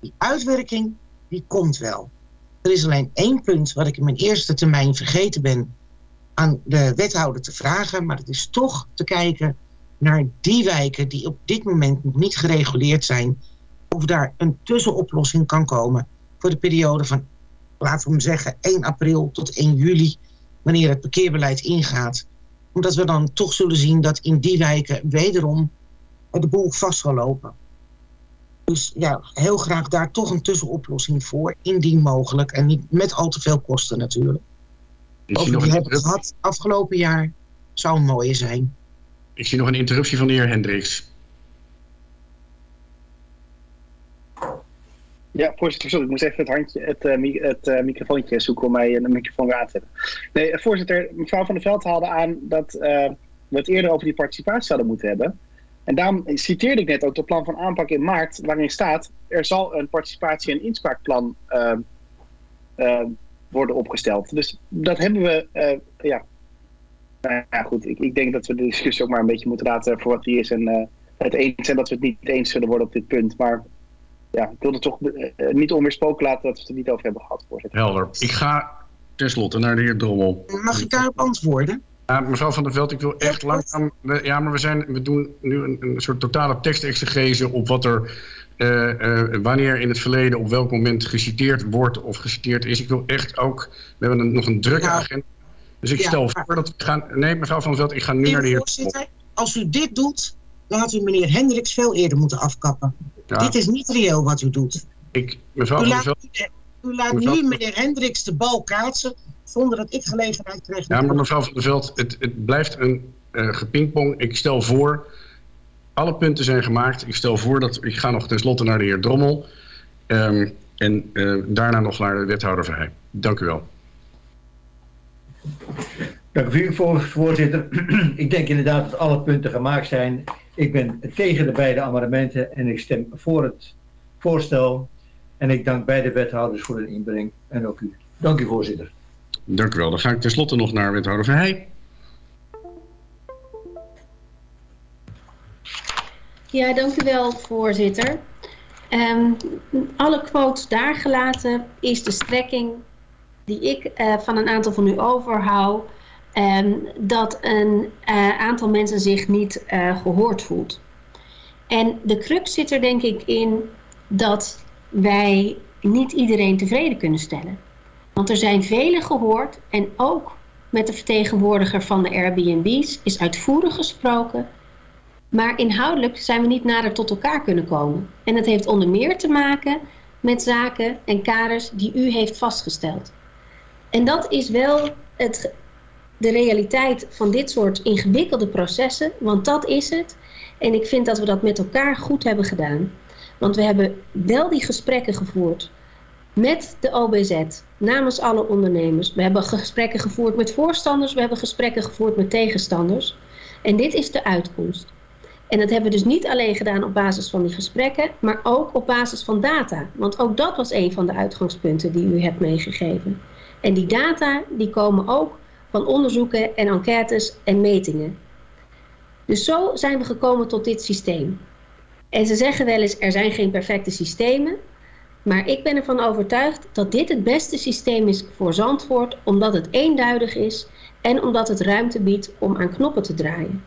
Die uitwerking, die komt wel. Er is alleen één punt wat ik in mijn eerste termijn vergeten ben aan de wethouder te vragen. Maar dat is toch te kijken naar die wijken die op dit moment nog niet gereguleerd zijn. Of daar een tussenoplossing kan komen voor de periode van, laten we hem zeggen, 1 april tot 1 juli, wanneer het parkeerbeleid ingaat. Omdat we dan toch zullen zien dat in die wijken wederom de boel vast zal lopen. Dus ja, heel graag daar toch een tussenoplossing voor, indien mogelijk. En niet met al te veel kosten natuurlijk. Over die hebben we gehad afgelopen jaar. Zou een mooie zijn. Ik zie nog een interruptie van de heer Hendricks. Ja, voorzitter, sorry, ik moest even het, handje, het, het uh, microfoontje zoeken om mij een microfoon weer aan te zetten. Nee, voorzitter, mevrouw Van der Veld haalde aan dat we het eerder over die participatie zouden moeten hebben. En daarom citeerde ik net ook het plan van aanpak in maart, waarin staat: er zal een participatie- en inspraakplan worden opgesteld. Dus dat hebben we, ja. Nou ja, goed, ik, ik, denk dat we de discussie ook maar een beetje moeten laten voor wat die is. En het eens zijn dat we het niet eens zullen worden op dit punt. Maar ja, ik wilde toch uh, niet onweersproken laten dat we het er niet over hebben gehad. Voorzitter. Helder. Ik ga tenslotte naar de heer Drommel. Mag ik daarop antwoorden? Ja, mevrouw Van der Veld, ik wil echt langzaam... Ja, maar we, zijn, we doen nu een, een soort totale tekstexegese op wat er... Uh, uh, wanneer in het verleden op welk moment geciteerd wordt of geciteerd is. Ik wil echt ook... We hebben een, nog een drukke ja. agenda. Dus ik ja, stel voor dat we gaan... Nee, mevrouw Van der Veld, ik ga nu naar de heer... Voorzitter, als u dit doet, dan had u meneer Hendricks veel eerder moeten afkappen. Ja. Dit is niet reëel wat u doet. Ik, mevrouw u laat, u, u laat mevrouw, nu meneer Hendricks de bal kaatsen zonder dat ik gelegenheid krijg. Ja, maar mevrouw van der Veld, het, het blijft een uh, gepingpong. Ik stel voor, alle punten zijn gemaakt. Ik stel voor dat, ik ga nog tenslotte naar de heer Drommel. Um, en uh, daarna nog naar de wethouder Verheij. Dank u wel. Dank u, voorzitter. ik denk inderdaad dat alle punten gemaakt zijn. Ik ben tegen de beide amendementen en ik stem voor het voorstel. En ik dank beide wethouders voor hun inbreng en ook u. Dank u, voorzitter. Dank u wel. Dan ga ik tenslotte nog naar wethouder Verheij. Ja, dank u wel, voorzitter. Um, alle quotes daar gelaten is de strekking die ik uh, van een aantal van u overhoud Um, dat een uh, aantal mensen zich niet uh, gehoord voelt. En de crux zit er denk ik in dat wij niet iedereen tevreden kunnen stellen. Want er zijn velen gehoord en ook met de vertegenwoordiger van de Airbnb's is uitvoerig gesproken. Maar inhoudelijk zijn we niet nader tot elkaar kunnen komen. En dat heeft onder meer te maken met zaken en kaders die u heeft vastgesteld. En dat is wel het, de realiteit van dit soort ingewikkelde processen, want dat is het. En ik vind dat we dat met elkaar goed hebben gedaan. Want we hebben wel die gesprekken gevoerd met de OBZ, namens alle ondernemers. We hebben gesprekken gevoerd met voorstanders, we hebben gesprekken gevoerd met tegenstanders. En dit is de uitkomst. En dat hebben we dus niet alleen gedaan op basis van die gesprekken, maar ook op basis van data. Want ook dat was een van de uitgangspunten die u hebt meegegeven. En die data die komen ook van onderzoeken en enquêtes en metingen. Dus zo zijn we gekomen tot dit systeem. En ze zeggen wel eens, er zijn geen perfecte systemen. Maar ik ben ervan overtuigd dat dit het beste systeem is voor Zandvoort, omdat het eenduidig is en omdat het ruimte biedt om aan knoppen te draaien.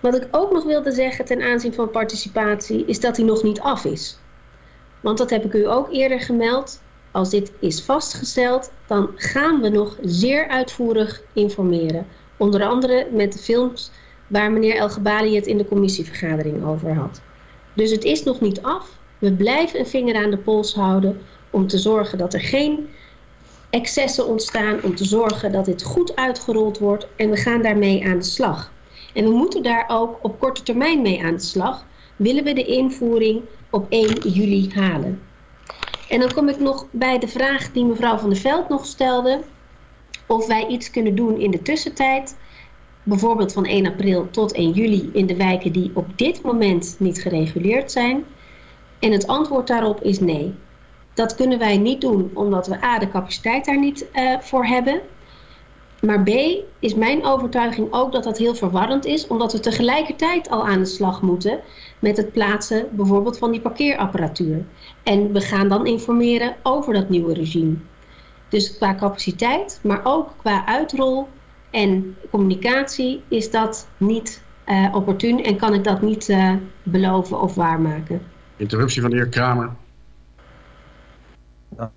Wat ik ook nog wilde zeggen ten aanzien van participatie, is dat die nog niet af is. Want dat heb ik u ook eerder gemeld. Als dit is vastgesteld, dan gaan we nog zeer uitvoerig informeren. Onder andere met de films waar meneer El Gebali het in de commissievergadering over had. Dus het is nog niet af. We blijven een vinger aan de pols houden om te zorgen dat er geen excessen ontstaan, om te zorgen dat dit goed uitgerold wordt en we gaan daarmee aan de slag. En we moeten daar ook op korte termijn mee aan de slag, willen we de invoering op 1 juli halen. En dan kom ik nog bij de vraag die mevrouw Van der Veld nog stelde. Of wij iets kunnen doen in de tussentijd. Bijvoorbeeld van 1 april tot 1 juli in de wijken die op dit moment niet gereguleerd zijn. En het antwoord daarop is nee. Dat kunnen wij niet doen omdat we A, de capaciteit daar niet uh, voor hebben. Maar B, is mijn overtuiging ook dat dat heel verwarrend is, omdat we tegelijkertijd al aan de slag moeten met het plaatsen bijvoorbeeld van die parkeerapparatuur. En we gaan dan informeren over dat nieuwe regime. Dus qua capaciteit, maar ook qua uitrol en communicatie is dat niet uh, opportun en kan ik dat niet uh, beloven of waarmaken. Interruptie van de heer Kramer. Nou,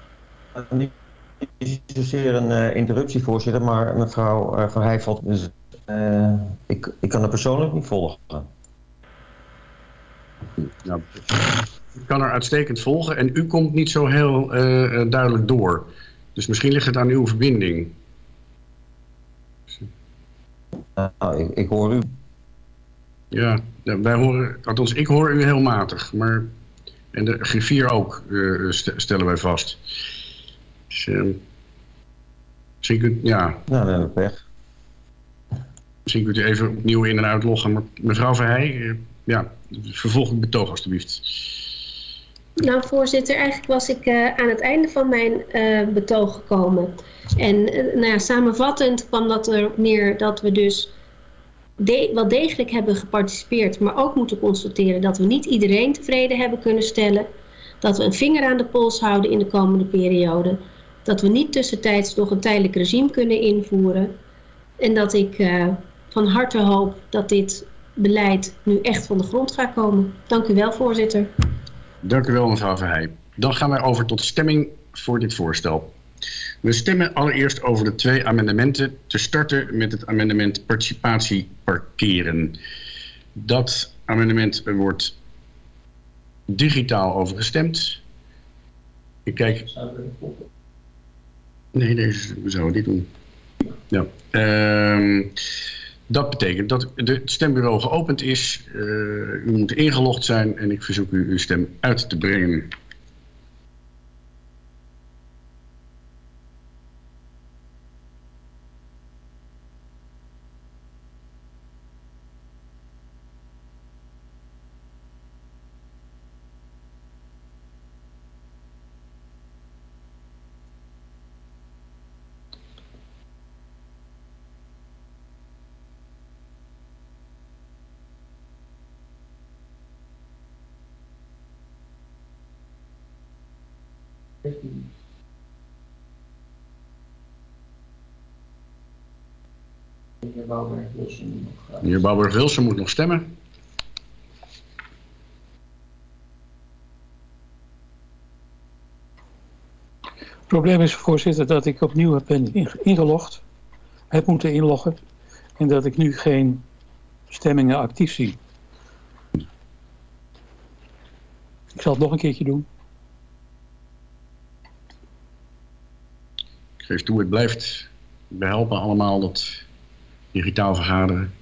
niet zozeer een uh, interruptie, voorzitter, maar mevrouw uh, Van Heijveld, dus, ik, ik kan het persoonlijk niet volgen. Ik kan er uitstekend volgen en u komt niet zo heel uh, duidelijk door. Dus misschien ligt het aan uw verbinding. Nou, ik, ik hoor u. Ja, wij horen, althans ik hoor u heel matig, maar en de griffier ook, eh, st- stellen wij vast. Dus, eh, misschien kunt, ja, Nou, we hebben pech. misschien kunt u even opnieuw in en uitloggen. Maar mevrouw Verheij, eh, ja, vervolg het betoog alstublieft. Nou, voorzitter, eigenlijk was ik eh, aan het einde van mijn eh, betoog gekomen. En eh, nou ja, samenvattend kwam dat erop neer dat we dus wel degelijk hebben geparticipeerd, maar ook moeten constateren dat we niet iedereen tevreden hebben kunnen stellen. Dat we een vinger aan de pols houden in de komende periode. Dat we niet tussentijds nog een tijdelijk regime kunnen invoeren. En dat ik van harte hoop dat dit beleid nu echt van de grond gaat komen. Dank u wel, voorzitter. Dank u wel, mevrouw Verheij. Dan gaan wij over tot stemming voor dit voorstel. We stemmen allereerst over de twee amendementen. Te starten met het amendement participatie parkeren. Dat amendement wordt digitaal overgestemd. Ik kijk. Nee, deze we zouden dit doen. Ja. Ehm, dat betekent dat het stembureau geopend is. Eh, u moet ingelogd zijn en ik verzoek u uw stem uit te brengen. Meneer Bouwer-Wilson moet nog stemmen. Het probleem is, voorzitter, dat ik opnieuw heb ben inge- ingelogd, heb moeten inloggen en dat ik nu geen stemmingen actief zie. Ik zal het nog een keertje doen. Ik geef toe, het blijft behelpen allemaal dat digitaal vergaderen.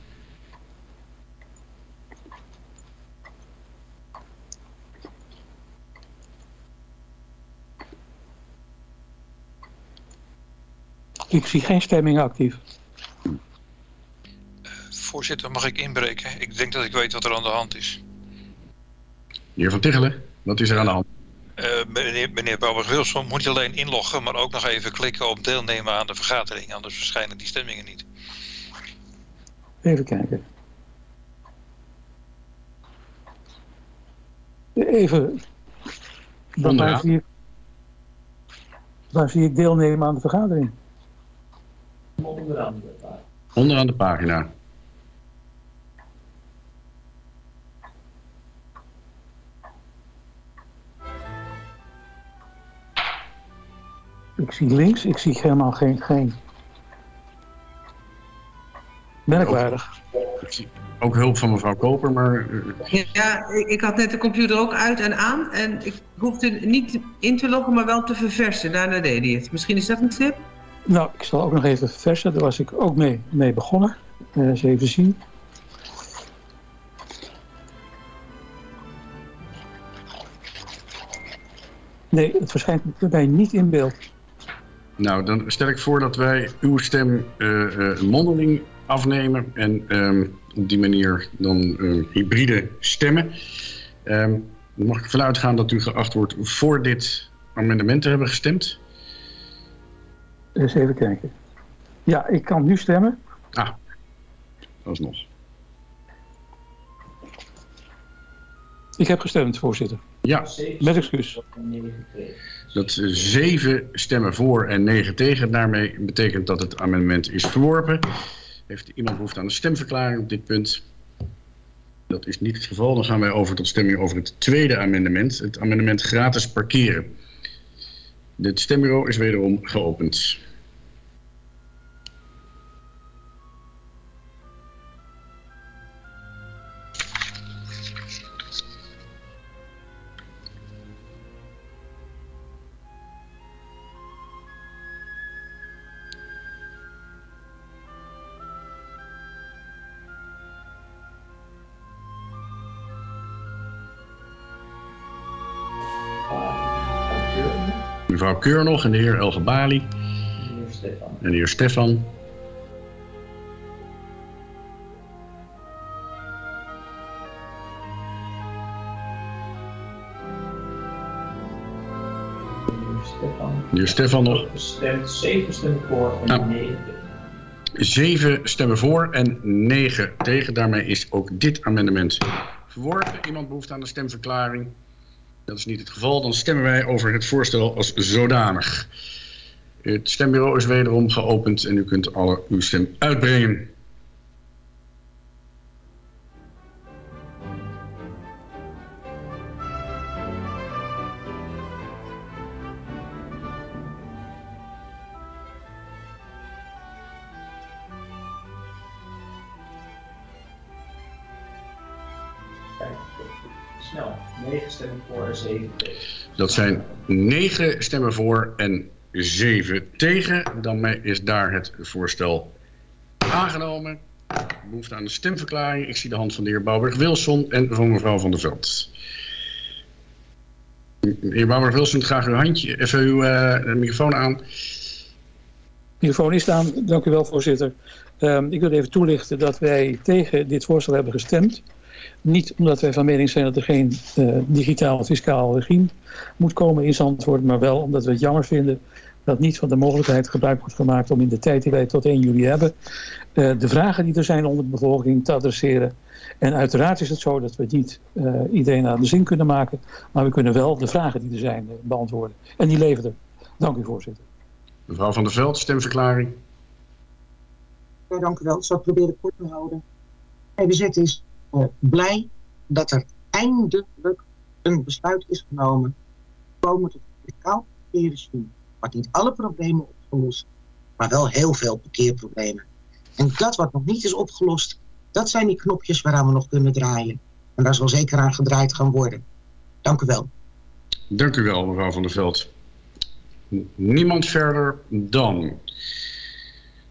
Ik zie geen stemmingen actief. Voorzitter, mag ik inbreken? Ik denk dat ik weet wat er aan de hand is. Heer Van Tichelen, wat is er aan de hand? Eh, meneer meneer Bouwer-Wilson moet niet alleen inloggen, maar ook nog even klikken op deelnemen aan de vergadering. Anders verschijnen die stemmingen niet. Even kijken. Even. Dan waar, zie ik, waar zie ik deelnemen aan de vergadering? Onderaan de pagina. Ik zie links, ik zie helemaal geen. geen. Merkwaardig. Ik zie ook hulp van mevrouw Koper, maar eh, Ja, ik, ik had net de computer ook uit en aan. En ik hoefde niet in te loggen, maar wel te verversen. Daarna deed hij het. Misschien is dat een tip? Nou, ik zal ook nog even versen. Daar was ik ook mee, mee begonnen. Eh, eens even zien. Nee, het verschijnt bij mij niet in beeld. nou, dan stel ik voor dat wij uw stem eh, eh, mondeling afnemen en ehm, op die manier dan hybride stemmen. Ehm, mag ik vanuit gaan dat u geacht wordt voor dit amendement te hebben gestemd? Eens even kijken. Ja, ik kan nu stemmen. Ah, alsnog. Ik heb gestemd, voorzitter. Ja, Met excuus. dat eh, zeven stemmen voor en negen tegen. Daarmee betekent dat het amendement is verworpen. Heeft iemand behoefte aan een stemverklaring op dit punt? Dat is niet het geval. Dan gaan wij over tot stemming over het tweede amendement. Het amendement gratis parkeren. Het stembureau is wederom geopend. Keur nog en de heer Elgebali. En de heer Stefan. De heer Stefan nog. 7 stemmen voor en Nou. 9 Zeven stemmen voor en negen tegen. Daarmee is ook dit amendement verworpen. Iemand behoeft aan de stemverklaring? Dat is niet het geval. Dan stemmen wij over het voorstel als zodanig. Het stembureau is wederom geopend en u kunt alle uw stem uitbrengen. 7 tegen. Dat zijn negen stemmen voor en zeven tegen. Dan is daar het voorstel aangenomen. Behoefte aan de stemverklaring. Ik zie de hand van de heer Bouwberg-Wilson en van mevrouw Van der Veld. Heer Bouwberg-Wilson, graag uw handje, even uw eh, microfoon aan. microfoon is aan. Dank u wel, voorzitter. Ehm, ik wil even toelichten dat wij tegen dit voorstel hebben gestemd. Niet omdat wij van mening zijn dat er geen eh, digitaal fiscaal regime moet komen in Zandvoort, maar wel omdat we het jammer vinden dat niet van de mogelijkheid gebruik wordt gemaakt om in de tijd die wij tot 1 juli hebben, eh, de vragen die er zijn onder de bevolking te adresseren. En uiteraard is het zo dat we niet eh, iedereen aan de zin kunnen maken, maar we kunnen wel de vragen die er zijn beantwoorden. En die leven er. Dank u, voorzitter. Mevrouw Van der Veld, stemverklaring. Ja, dank u wel. Ik zal het proberen kort te houden. EBZ is blij dat er eindelijk een besluit is genomen komen tot een fiscaal parkeerregime. Wat niet alle problemen opgelost, maar wel heel veel parkeerproblemen. En dat wat nog niet is opgelost, dat zijn die knopjes waaraan we nog kunnen draaien. En daar zal zeker aan gedraaid gaan worden. Dank u wel. Dank u wel, mevrouw Van der Veld. Niemand verder dan.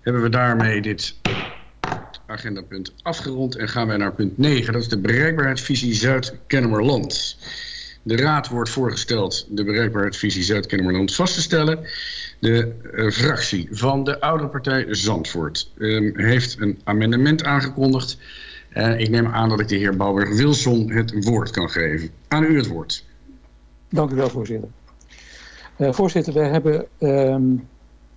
Hebben we daarmee dit agendapunt afgerond en gaan wij naar punt 9. Dat is de bereikbaarheidsvisie Zuid-Kennemerland. De raad wordt voorgesteld de bereikbaarheidsvisie Zuid-Kennemerland vast te stellen. De eh, fractie van de oude partij Zandvoort eh, heeft een amendement aangekondigd. Eh, ik neem aan dat ik de heer Bouwberg-Wilson het woord kan geven. Aan u het woord. Dank u wel, voorzitter. Eh, voorzitter, wij hebben ehm,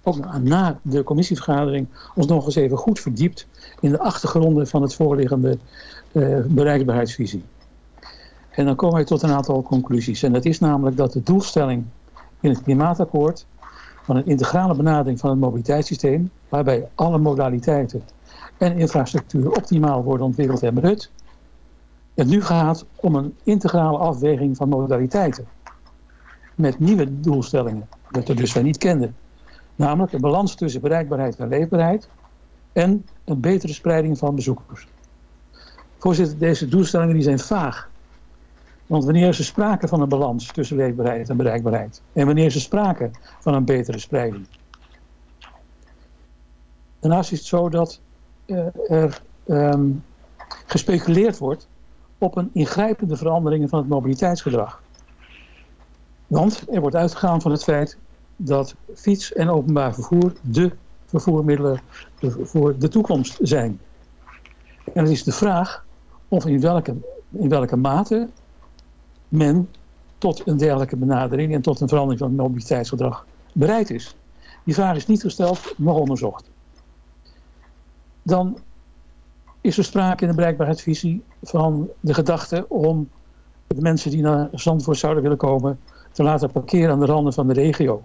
ook na- de commissievergadering ons nog eens even goed verdiept in de achtergronden van het voorliggende eh, bereikbaarheidsvisie. En dan komen wij tot een aantal conclusies. En dat is namelijk dat de doelstelling in het klimaatakkoord van een integrale benadering van het mobiliteitssysteem, waarbij alle modaliteiten en infrastructuur optimaal worden ontwikkeld en benut, het nu gaat om een integrale afweging van modaliteiten. Met nieuwe doelstellingen, dat we dus wij niet kenden. Namelijk een balans tussen bereikbaarheid en leefbaarheid en een betere spreiding van bezoekers. Voorzitter, deze doelstellingen die zijn vaag. Want wanneer ze sprake van een balans tussen leefbaarheid en bereikbaarheid en wanneer ze sprake van een betere spreiding. Daarnaast is het zo dat eh, er ehm, gespeculeerd wordt op een ingrijpende veranderingen van het mobiliteitsgedrag. Want er wordt uitgegaan van het feit dat fiets en openbaar vervoer de vervoermiddelen voor de toekomst zijn. En het is de vraag of in welke, in welke mate men tot een dergelijke benadering en tot een verandering van het mobiliteitsgedrag bereid is. Die vraag is niet gesteld, maar onderzocht. Dan is er sprake in de bereikbaarheidsvisie van de gedachte om de mensen die naar Zandvoort zouden willen komen te laten parkeren aan de randen van de regio.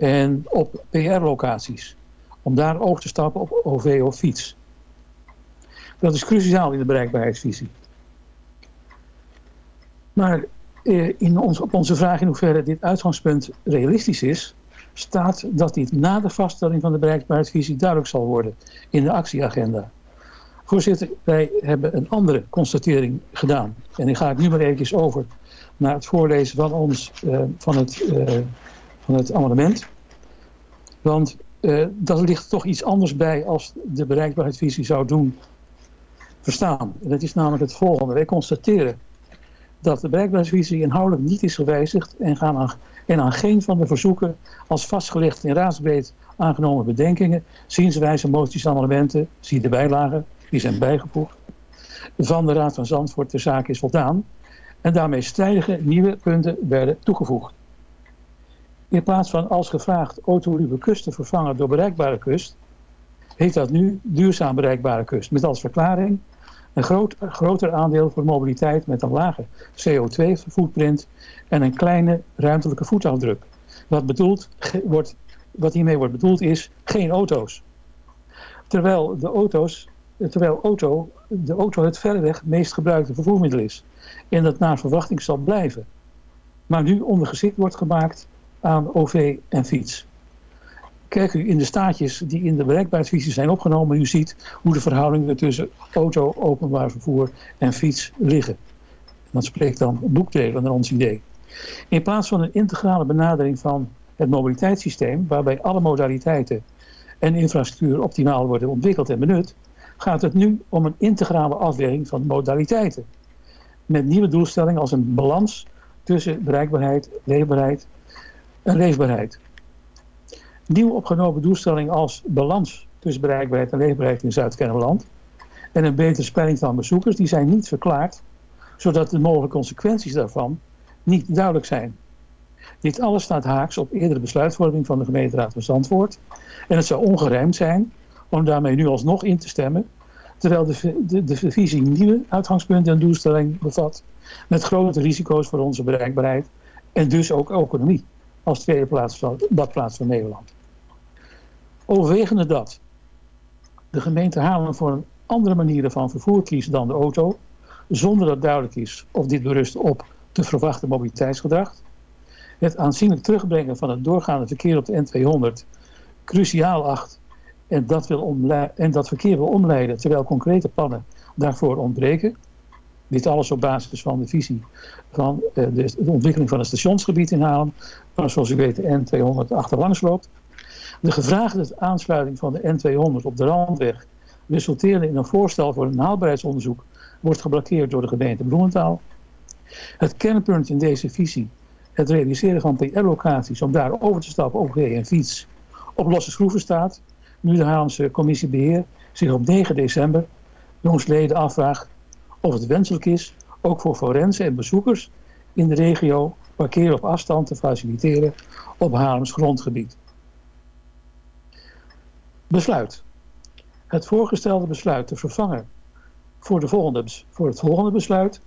En op PR-locaties. Om daar over te stappen op OV of fiets. Dat is cruciaal in de bereikbaarheidsvisie. Maar eh, in ons, op onze vraag in hoeverre dit uitgangspunt realistisch is, staat dat dit na de vaststelling van de bereikbaarheidsvisie duidelijk zal worden in de actieagenda. Voorzitter, wij hebben een andere constatering gedaan. En die ga ik nu maar eventjes over naar het voorlezen van, ons, eh, van, het, eh, van het amendement. Want uh, dat ligt toch iets anders bij als de bereikbaarheidsvisie zou doen verstaan. En dat is namelijk het volgende. Wij constateren dat de bereikbaarheidsvisie inhoudelijk niet is gewijzigd en, gaan aan, en aan geen van de verzoeken als vastgelegd in raadsbreed aangenomen bedenkingen, zienswijze, moties en amendementen, zie de bijlagen, die zijn bijgevoegd, van de Raad van Zandvoort ter zaak is voldaan en daarmee strijdige nieuwe punten werden toegevoegd. In plaats van als gevraagd autoluwe kust te vervangen door bereikbare kust, heet dat nu duurzaam bereikbare kust. Met als verklaring een groot, groter aandeel voor mobiliteit met een lage CO2-footprint en een kleine ruimtelijke voetafdruk. Wat, bedoeld, wordt, wat hiermee wordt bedoeld is geen auto's. Terwijl de, auto's, terwijl auto, de auto het verreweg meest gebruikte vervoermiddel is. En dat naar verwachting zal blijven. Maar nu ondergeschikt wordt gemaakt aan OV en fiets. Kijk u in de staatjes die in de bereikbaarheidsvisie zijn opgenomen. U ziet hoe de verhoudingen tussen auto, openbaar vervoer en fiets liggen. Dat spreekt dan boekdelen naar ons idee. In plaats van een integrale benadering van het mobiliteitssysteem, waarbij alle modaliteiten en infrastructuur optimaal worden ontwikkeld en benut, gaat het nu om een integrale afweging van modaliteiten. Met nieuwe doelstellingen als een balans tussen bereikbaarheid, leefbaarheid en leefbaarheid. Nieuw opgenomen doelstelling als balans tussen bereikbaarheid en leefbaarheid in Zuid-Kennemerland en een betere spelling van bezoekers, die zijn niet verklaard, zodat de mogelijke consequenties daarvan niet duidelijk zijn. Dit alles staat haaks op eerdere besluitvorming van de gemeenteraad van Zandvoort en het zou ongerijmd zijn om daarmee nu alsnog in te stemmen, terwijl de, de, de visie nieuwe uitgangspunten en doelstellingen bevat met grote risico's voor onze bereikbaarheid en dus ook economie als tweede plaats van, badplaats van Nederland. Overwegende dat de gemeente Haarlem voor een andere manieren van vervoer kiest dan de auto, zonder dat duidelijk is of dit berust op te verwachten mobiliteitsgedrag. Het aanzienlijk terugbrengen van het doorgaande verkeer op de N200 cruciaal acht en dat, wil en dat verkeer wil omleiden terwijl concrete plannen daarvoor ontbreken. Dit alles op basis van de visie van uh, de, ontwikkeling van het stationsgebied in Haarlem, waar zoals u weet de N200 achterlangs loopt. De gevraagde aansluiting van de N200 op de Randweg resulteerde in een voorstel voor een haalbaarheidsonderzoek wordt geblokkeerd door de gemeente Bloementaal. Het kernpunt in deze visie, het realiseren van PR-locaties om daar over te stappen op en fiets, op losse schroeven staat, nu de Haarlemse Commissie Beheer zich op 9 december jongsleden afvraagt of het wenselijk is, ook voor forensen en bezoekers in de regio, parkeren op afstand te faciliteren op Haarlems grondgebied. Besluit. Het voorgestelde besluit te vervangen voor, de volgende, voor het volgende besluit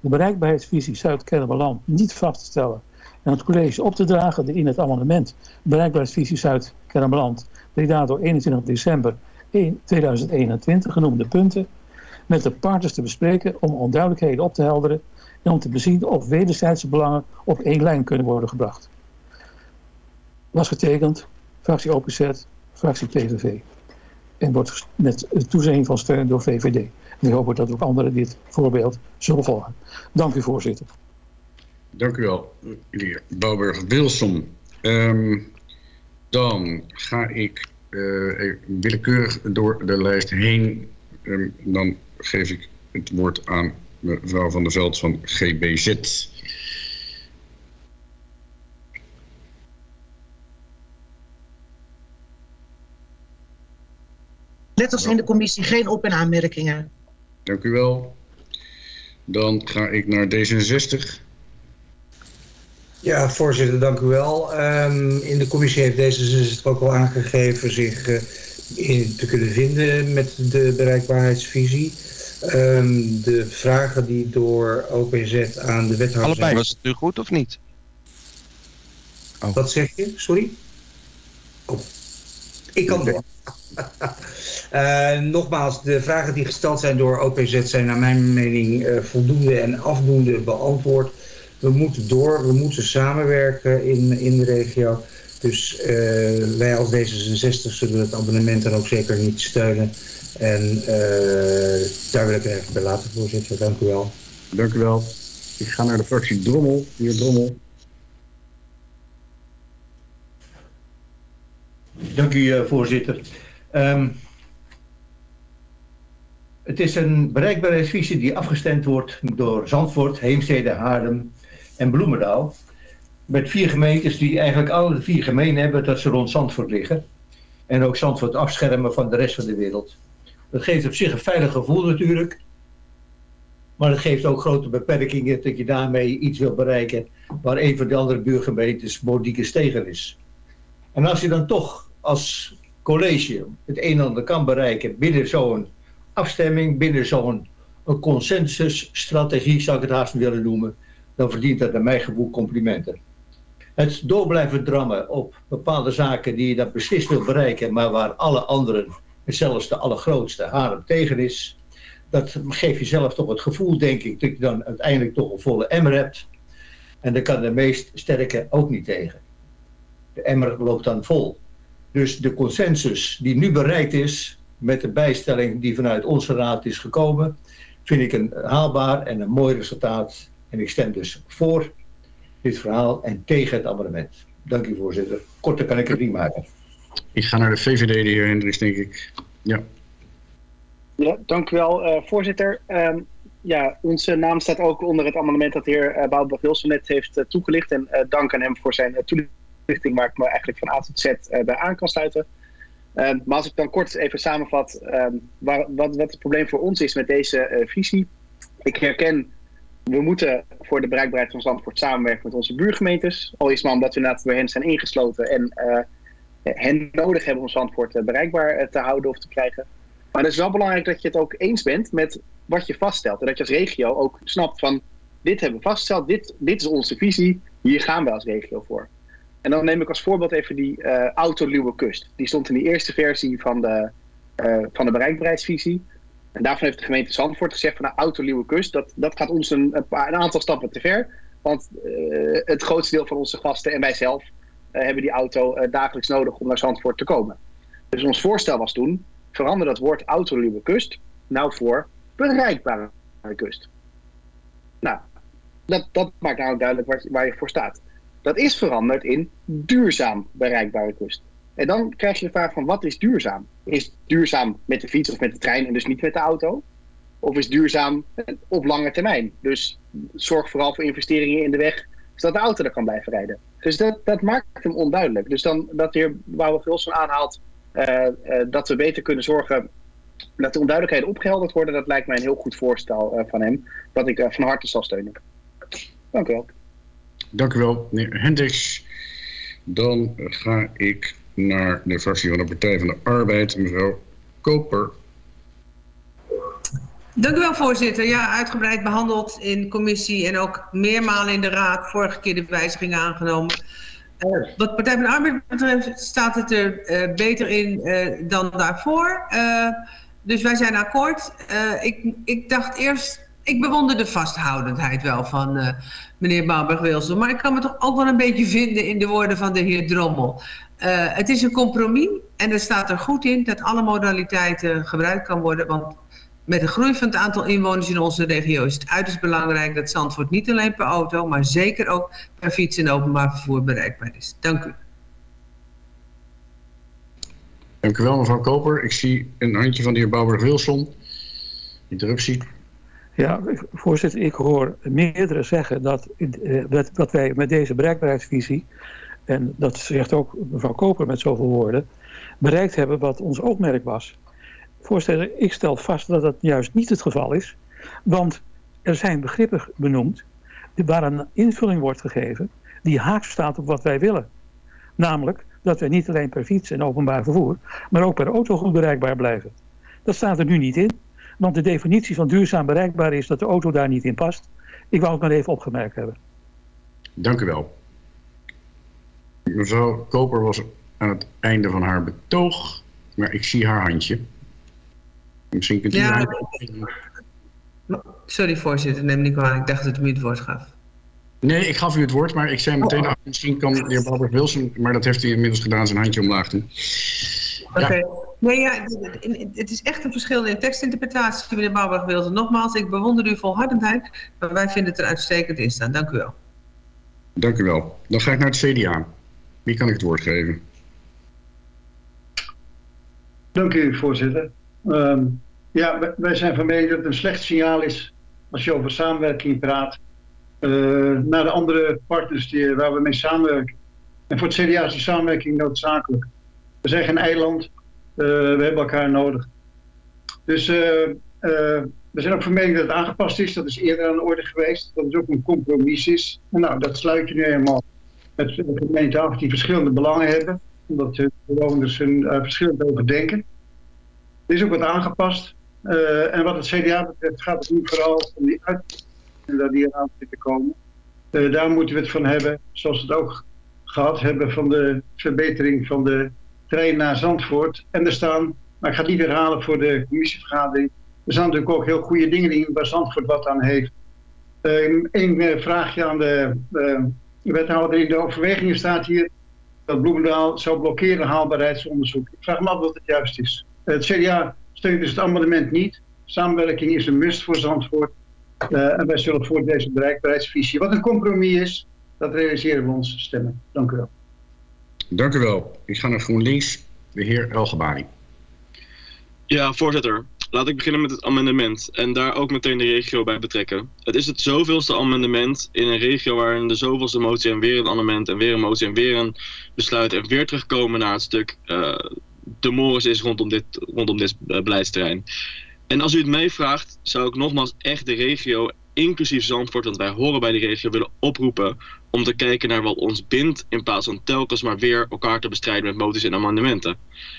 de bereikbaarheidsvisie Zuid-Kennemerland niet vast te stellen en het college op te dragen de in het amendement bereikbaarheidsvisie Zuid-Kennemerland die daardoor 21 december 2021 genoemde punten met de partners te bespreken om onduidelijkheden op te helderen en om te bezien of wederzijdse belangen op één lijn kunnen worden gebracht. Was getekend, fractie OPZ, fractie PVV. En wordt met toezegging van steun door VVD. En ik hoop dat ook anderen dit voorbeeld zullen volgen. Dank u voorzitter. Dank u wel, meneer Bouwberg-Wilson. Um, dan ga ik uh, willekeurig door de lijst heen. Um, dan geef ik het woord aan mevrouw Van der Veld van GBZ. Net als in de commissie geen op- en aanmerkingen. Dank u wel. Dan ga ik naar D66. Ja, voorzitter, dank u wel. Um, in de commissie heeft D66 ook al aangegeven zich uh, in te kunnen vinden met de bereikbaarheidsvisie. Um, de vragen die door OPZ aan de wethouder Allebei, zijn... was het nu goed of niet? Oh. Wat zeg je? Sorry? Oh. Ik kan door. uh, nogmaals, de vragen die gesteld zijn door OPZ zijn naar mijn mening uh, voldoende en afdoende beantwoord. We moeten door, we moeten samenwerken in, in de regio. Dus uh, wij als D66 zullen het abonnement dan ook zeker niet steunen. En daar wil ik het even bij laten, voorzitter. Dank u wel. Dank u wel. Ik ga naar de fractie Drommel. Meneer Drommel. Dank u, uh, voorzitter. Um, Het is een bereikbaarheidsvisie die afgestemd wordt door Zandvoort, Heemstede, Haarlem en Bloemendaal. Met vier gemeentes die eigenlijk alle vier gemeen hebben dat ze rond Zandvoort liggen. En ook Zandvoort afschermen van de rest van de wereld. Dat geeft op zich een veilig gevoel natuurlijk. Maar het geeft ook grote beperkingen dat je daarmee iets wil bereiken waar een van de andere buurgemeentes Bordieke Stegen is. En als je dan toch als college het een en ander kan bereiken binnen zo'n afstemming, binnen zo'n consensusstrategie zou ik het haast willen noemen, dan verdient dat naar mijn gevoel complimenten. Het door blijven drammen op bepaalde zaken die je dan beslist wil bereiken, maar waar alle anderen, zelfs de allergrootste, harem tegen is, dat geeft jezelf toch het gevoel, denk ik, dat je dan uiteindelijk toch een volle emmer hebt. En daar kan de meest sterke ook niet tegen. De emmer loopt dan vol. Dus de consensus die nu bereikt is, met de bijstelling die vanuit onze raad is gekomen, vind ik een haalbaar en een mooi resultaat. En ik stem dus voor dit verhaal en tegen het amendement. Dank u voorzitter. Korter kan ik het niet maken. Ik ga naar de VVD, de heer Hendricks, denk ik. Ja. Ja, dank u wel, uh, voorzitter. Um, ja, onze naam staat ook onder het amendement dat de heer uh, Boudewijn Wilson net heeft uh, toegelicht. En dank aan hem voor zijn toelichting waar ik me eigenlijk van A tot Z bij aan kan sluiten. Um, maar als ik dan kort even samenvat um, waar, wat, wat het probleem voor ons is met deze visie. Ik herken we moeten voor de bereikbaarheid van Zandvoort samenwerken met onze buurgemeentes. Al is maar omdat we inderdaad bij hen zijn ingesloten en hen nodig hebben om Zandvoort uh, bereikbaar uh, te houden of te krijgen. Maar het is wel belangrijk dat je het ook eens bent met wat je vaststelt. En dat je als regio ook snapt van dit hebben we vastgesteld, dit, dit is onze visie, hier gaan we als regio voor. En dan neem ik als voorbeeld even die auto Luwe Kust. Die stond in de eerste versie van de, van de bereikbaarheidsvisie. En daarvan heeft de gemeente Zandvoort gezegd van nou, auto Nieuwe Kust, dat, dat gaat ons een, een, aantal stappen te ver. Want uh, het grootste deel van onze gasten en wij zelf uh, hebben die auto uh, dagelijks nodig om naar Zandvoort te komen. Dus ons voorstel was toen, verander dat woord auto Nieuwe Kust nou voor bereikbare kust. Nou, dat, dat maakt nou duidelijk waar, waar je voor staat. Dat is veranderd in duurzaam bereikbare kust. En dan krijg je de vraag van wat is duurzaam? Is duurzaam met de fiets of met de trein en dus niet met de auto? Of is duurzaam op lange termijn? Dus zorg vooral voor investeringen in de weg, zodat de auto er kan blijven rijden. Dus dat, dat maakt hem onduidelijk. Dus dan dat de heer Bouwer Wilson aanhaalt uh, uh, dat we beter kunnen zorgen dat de onduidelijkheden opgehelderd worden, dat lijkt mij een heel goed voorstel uh, van hem, dat ik van harte zal steunen. Dank u wel. Dank u wel, meneer Hendricks. Dan ga ik naar de fractie van de Partij van de Arbeid, mevrouw Koper. Dank u wel, voorzitter. Ja, uitgebreid behandeld in commissie en ook meermalen in de raad. Vorige keer de wijzigingen aangenomen. Uh, wat Partij van de Arbeid betreft staat het er uh, beter in uh, dan daarvoor. dus wij zijn akkoord. ik, ik dacht eerst, ik bewonder de vasthoudendheid wel van meneer Bouwberg-Wilson. Maar ik kan me toch ook wel een beetje vinden in de woorden van de heer Drommel. Het is een compromis en er staat er goed in dat alle modaliteiten gebruikt kan worden. Want met de groei van het aantal inwoners in onze regio is het uiterst belangrijk dat Zandvoort niet alleen per auto, maar zeker ook per fiets en openbaar vervoer bereikbaar is. Dank u. Dank u wel, mevrouw Koper. Ik zie een handje van de heer Bouwberg-Wilson. Interruptie. Ja, voorzitter, ik hoor meerdere zeggen dat, uh, dat, dat wij met deze bereikbaarheidsvisie en dat zegt ook mevrouw Koper met zoveel woorden, bereikt hebben wat ons oogmerk was. Voorzitter, ik stel vast dat dat juist niet het geval is, want er zijn begrippen benoemd waar een invulling wordt gegeven die haaks staat op wat wij willen. Namelijk dat wij niet alleen per fiets en openbaar vervoer, maar ook per auto goed bereikbaar blijven. Dat staat er nu niet in, want de definitie van duurzaam bereikbaar is dat de auto daar niet in past. Ik wou het maar even opgemerkt hebben. Dank u wel. Mevrouw Koper was aan het einde van haar betoog, maar ik zie haar handje. Misschien kunt u ja. Sorry voorzitter, neem niet kwalijk. Ik dacht dat u het woord gaf. Nee, ik gaf u het woord, maar ik zei meteen, oh. misschien kan de heer Barbara Wilson, maar dat heeft hij inmiddels gedaan, zijn handje omlaag doen. Oké. Okay. Ja. Nee, ja, het is echt een verschil in tekstinterpretatie, meneer Barbara Wilson. Nogmaals, ik bewonder uw volhardendheid, maar wij vinden het er uitstekend in staan. Dank u wel. Dank u wel. Dan ga ik naar het CDA. Wie kan ik het woord geven? Dank u, voorzitter. Um, Ja, wij- zijn van mening dat het een slecht signaal is als je over samenwerking praat eh, naar de andere partners die, waar we mee samenwerken. En voor het CDA is die samenwerking noodzakelijk. We zijn geen eiland, eh, we hebben elkaar nodig. Dus eh, we zijn ook van mening dat het aangepast is. Dat is eerder aan de orde geweest. Dat het ook een compromis is. En nou, dat sluit je nu eenmaal met de gemeente af die verschillende belangen hebben. Omdat de bewoners er uh, verschillend over denken. Is ook wat aangepast. Uh, en wat het CDA betreft gaat het nu vooral om die uit dat die eraan zitten komen. Uh, daar moeten we het van hebben, zoals we het ook gehad hebben van de verbetering van de trein naar Zandvoort. En er staan, maar ik ga het niet herhalen voor de commissievergadering, er staan natuurlijk ook heel goede dingen in waar Zandvoort wat aan heeft. Eén vraagje aan de wethouder in de overwegingen staat hier dat Bloemendaal zou blokkeren haalbaarheidsonderzoek. Ik vraag me af wat het juist is. Het CDA steunt dus het amendement niet. Samenwerking is een must voor Zandvoort. Uh, en wij zullen voor deze bereikbaarheidsvisie, wat een compromis is, dat realiseren we ons stemmen. Dank u wel. Dank u wel. Ik ga naar GroenLinks, de heer Elgebari. Ja, voorzitter. Laat ik beginnen met het amendement en daar ook meteen de regio bij betrekken. Het is het zoveelste amendement in een regio waarin de zoveelste motie en weer een amendement en weer een motie en weer een besluit en weer terugkomen naar het stuk uh, de Morris is rondom dit, rondom dit uh, beleidsterrein. En als u het meevraagt, zou ik nogmaals echt de regio, inclusief Zandvoort, want wij horen bij die regio, willen oproepen om te kijken naar wat ons bindt, in plaats van telkens maar weer elkaar te bestrijden met moties en amendementen.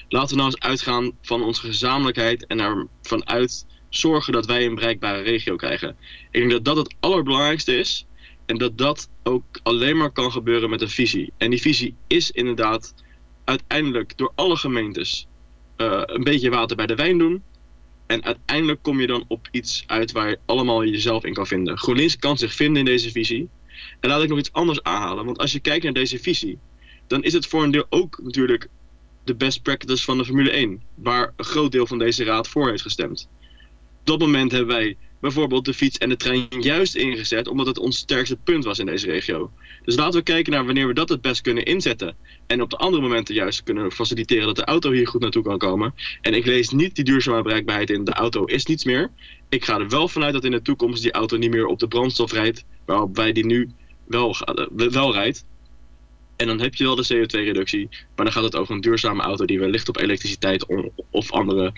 Laten we nou eens uitgaan van onze gezamenlijkheid en ervan uit zorgen dat wij een bereikbare regio krijgen. Ik denk dat dat het allerbelangrijkste is en dat dat ook alleen maar kan gebeuren met een visie. En die visie is inderdaad uiteindelijk door alle gemeentes uh, een beetje water bij de wijn doen. En uiteindelijk kom je dan op iets uit waar je allemaal jezelf in kan vinden. GroenLinks kan zich vinden in deze visie. En laat ik nog iets anders aanhalen. Want als je kijkt naar deze visie, dan is het voor een deel ook natuurlijk de best practice van de Formule 1. Waar een groot deel van deze raad voor heeft gestemd. Op dat moment hebben wij bijvoorbeeld de fiets en de trein juist ingezet, omdat het ons sterkste punt was in deze regio. Dus laten we kijken naar wanneer we dat het best kunnen inzetten. En op de andere momenten juist kunnen faciliteren dat de auto hier goed naartoe kan komen. En ik lees niet die duurzame bereikbaarheid in. De auto is niets meer. Ik ga er wel vanuit dat in de toekomst die auto niet meer op de brandstof rijdt. Waarop wij die nu wel, wel rijdt. En dan heb je wel de CO2-reductie. Maar dan gaat het over een duurzame auto die wellicht op elektriciteit of andere,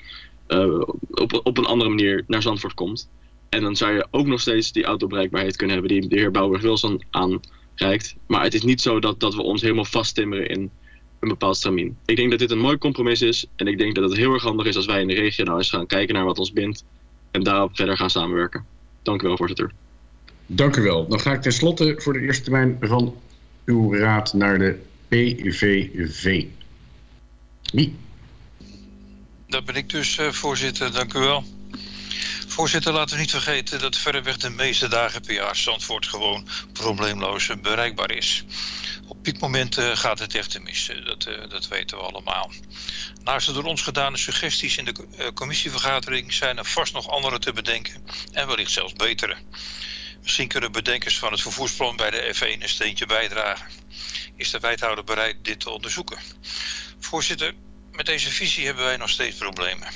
uh, op, op een andere manier naar Zandvoort komt. En dan zou je ook nog steeds die autobereikbaarheid kunnen hebben die de heer Bouwberg-Wilson aanreikt. Maar het is niet zo dat, dat we ons helemaal vasttimmeren in een bepaald stramien. Ik denk dat dit een mooi compromis is. En ik denk dat het heel erg handig is als wij in de regio nou eens gaan kijken naar wat ons bindt. En daarop verder gaan samenwerken. Dank u wel, voorzitter. Dank u wel. Dan ga ik tenslotte voor de eerste termijn van uw raad naar de PVV. Wie? Dat ben ik dus, uh, voorzitter. Dank u wel. Voorzitter, laten we niet vergeten dat verreweg de meeste dagen per jaar Zandvoort gewoon probleemloos bereikbaar is. Op piekmomenten gaat het echt mis, dat, uh, dat weten we allemaal. Naast de door ons gedane suggesties in de uh, commissievergadering zijn er vast nog andere te bedenken en wellicht zelfs betere. Misschien kunnen bedenkers van het vervoersplan bij de F1 een steentje bijdragen. Is de wethouder bereid dit te onderzoeken? Voorzitter, met deze visie hebben wij nog steeds problemen.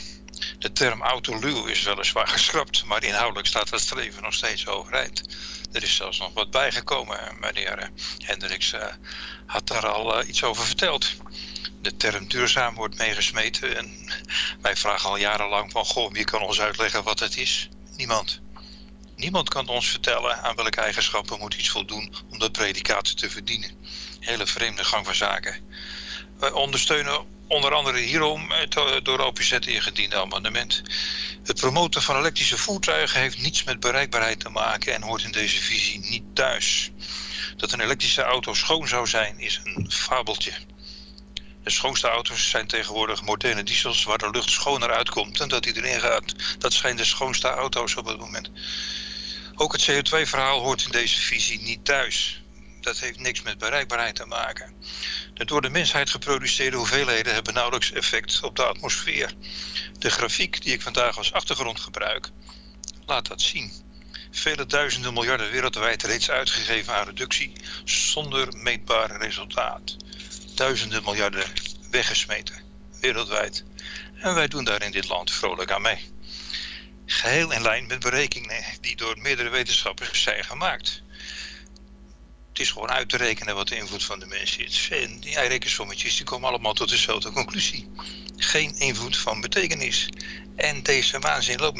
De term autoluw is weliswaar geschrapt, maar inhoudelijk staat het streven nog steeds overeind. Er is zelfs nog wat bijgekomen. Meneer Hendricks uh, had daar al uh, iets over verteld. De term duurzaam wordt meegesmeten en wij vragen al jarenlang van... goh, wie kan ons uitleggen wat het is? Niemand. Niemand kan ons vertellen aan welke eigenschappen moet iets voldoen om dat predicaat te verdienen. Hele vreemde gang van zaken. Wij ondersteunen onder andere hierom het door OPZ ingediende amendement. Het promoten van elektrische voertuigen heeft niets met bereikbaarheid te maken en hoort in deze visie niet thuis. Dat een elektrische auto schoon zou zijn is een fabeltje. De schoonste auto's zijn tegenwoordig moderne diesels waar de lucht schoner uitkomt en dat die erin gaat. Dat zijn de schoonste auto's op het moment. Ook het CO2-verhaal hoort in deze visie niet thuis. Dat heeft niks met bereikbaarheid te maken. De door de mensheid geproduceerde hoeveelheden hebben nauwelijks effect op de atmosfeer. De grafiek die ik vandaag als achtergrond gebruik, laat dat zien. Vele duizenden miljarden wereldwijd reeds uitgegeven aan reductie zonder meetbaar resultaat. Duizenden miljarden weggesmeten, wereldwijd. En wij doen daar in dit land vrolijk aan mee. Geheel in lijn met berekeningen die door meerdere wetenschappers zijn gemaakt. Het is gewoon uit te rekenen wat de invloed van de mens is. En die rekensommetjes die komen allemaal tot dezelfde conclusie. Geen invloed van betekenis. En deze waanzin loopt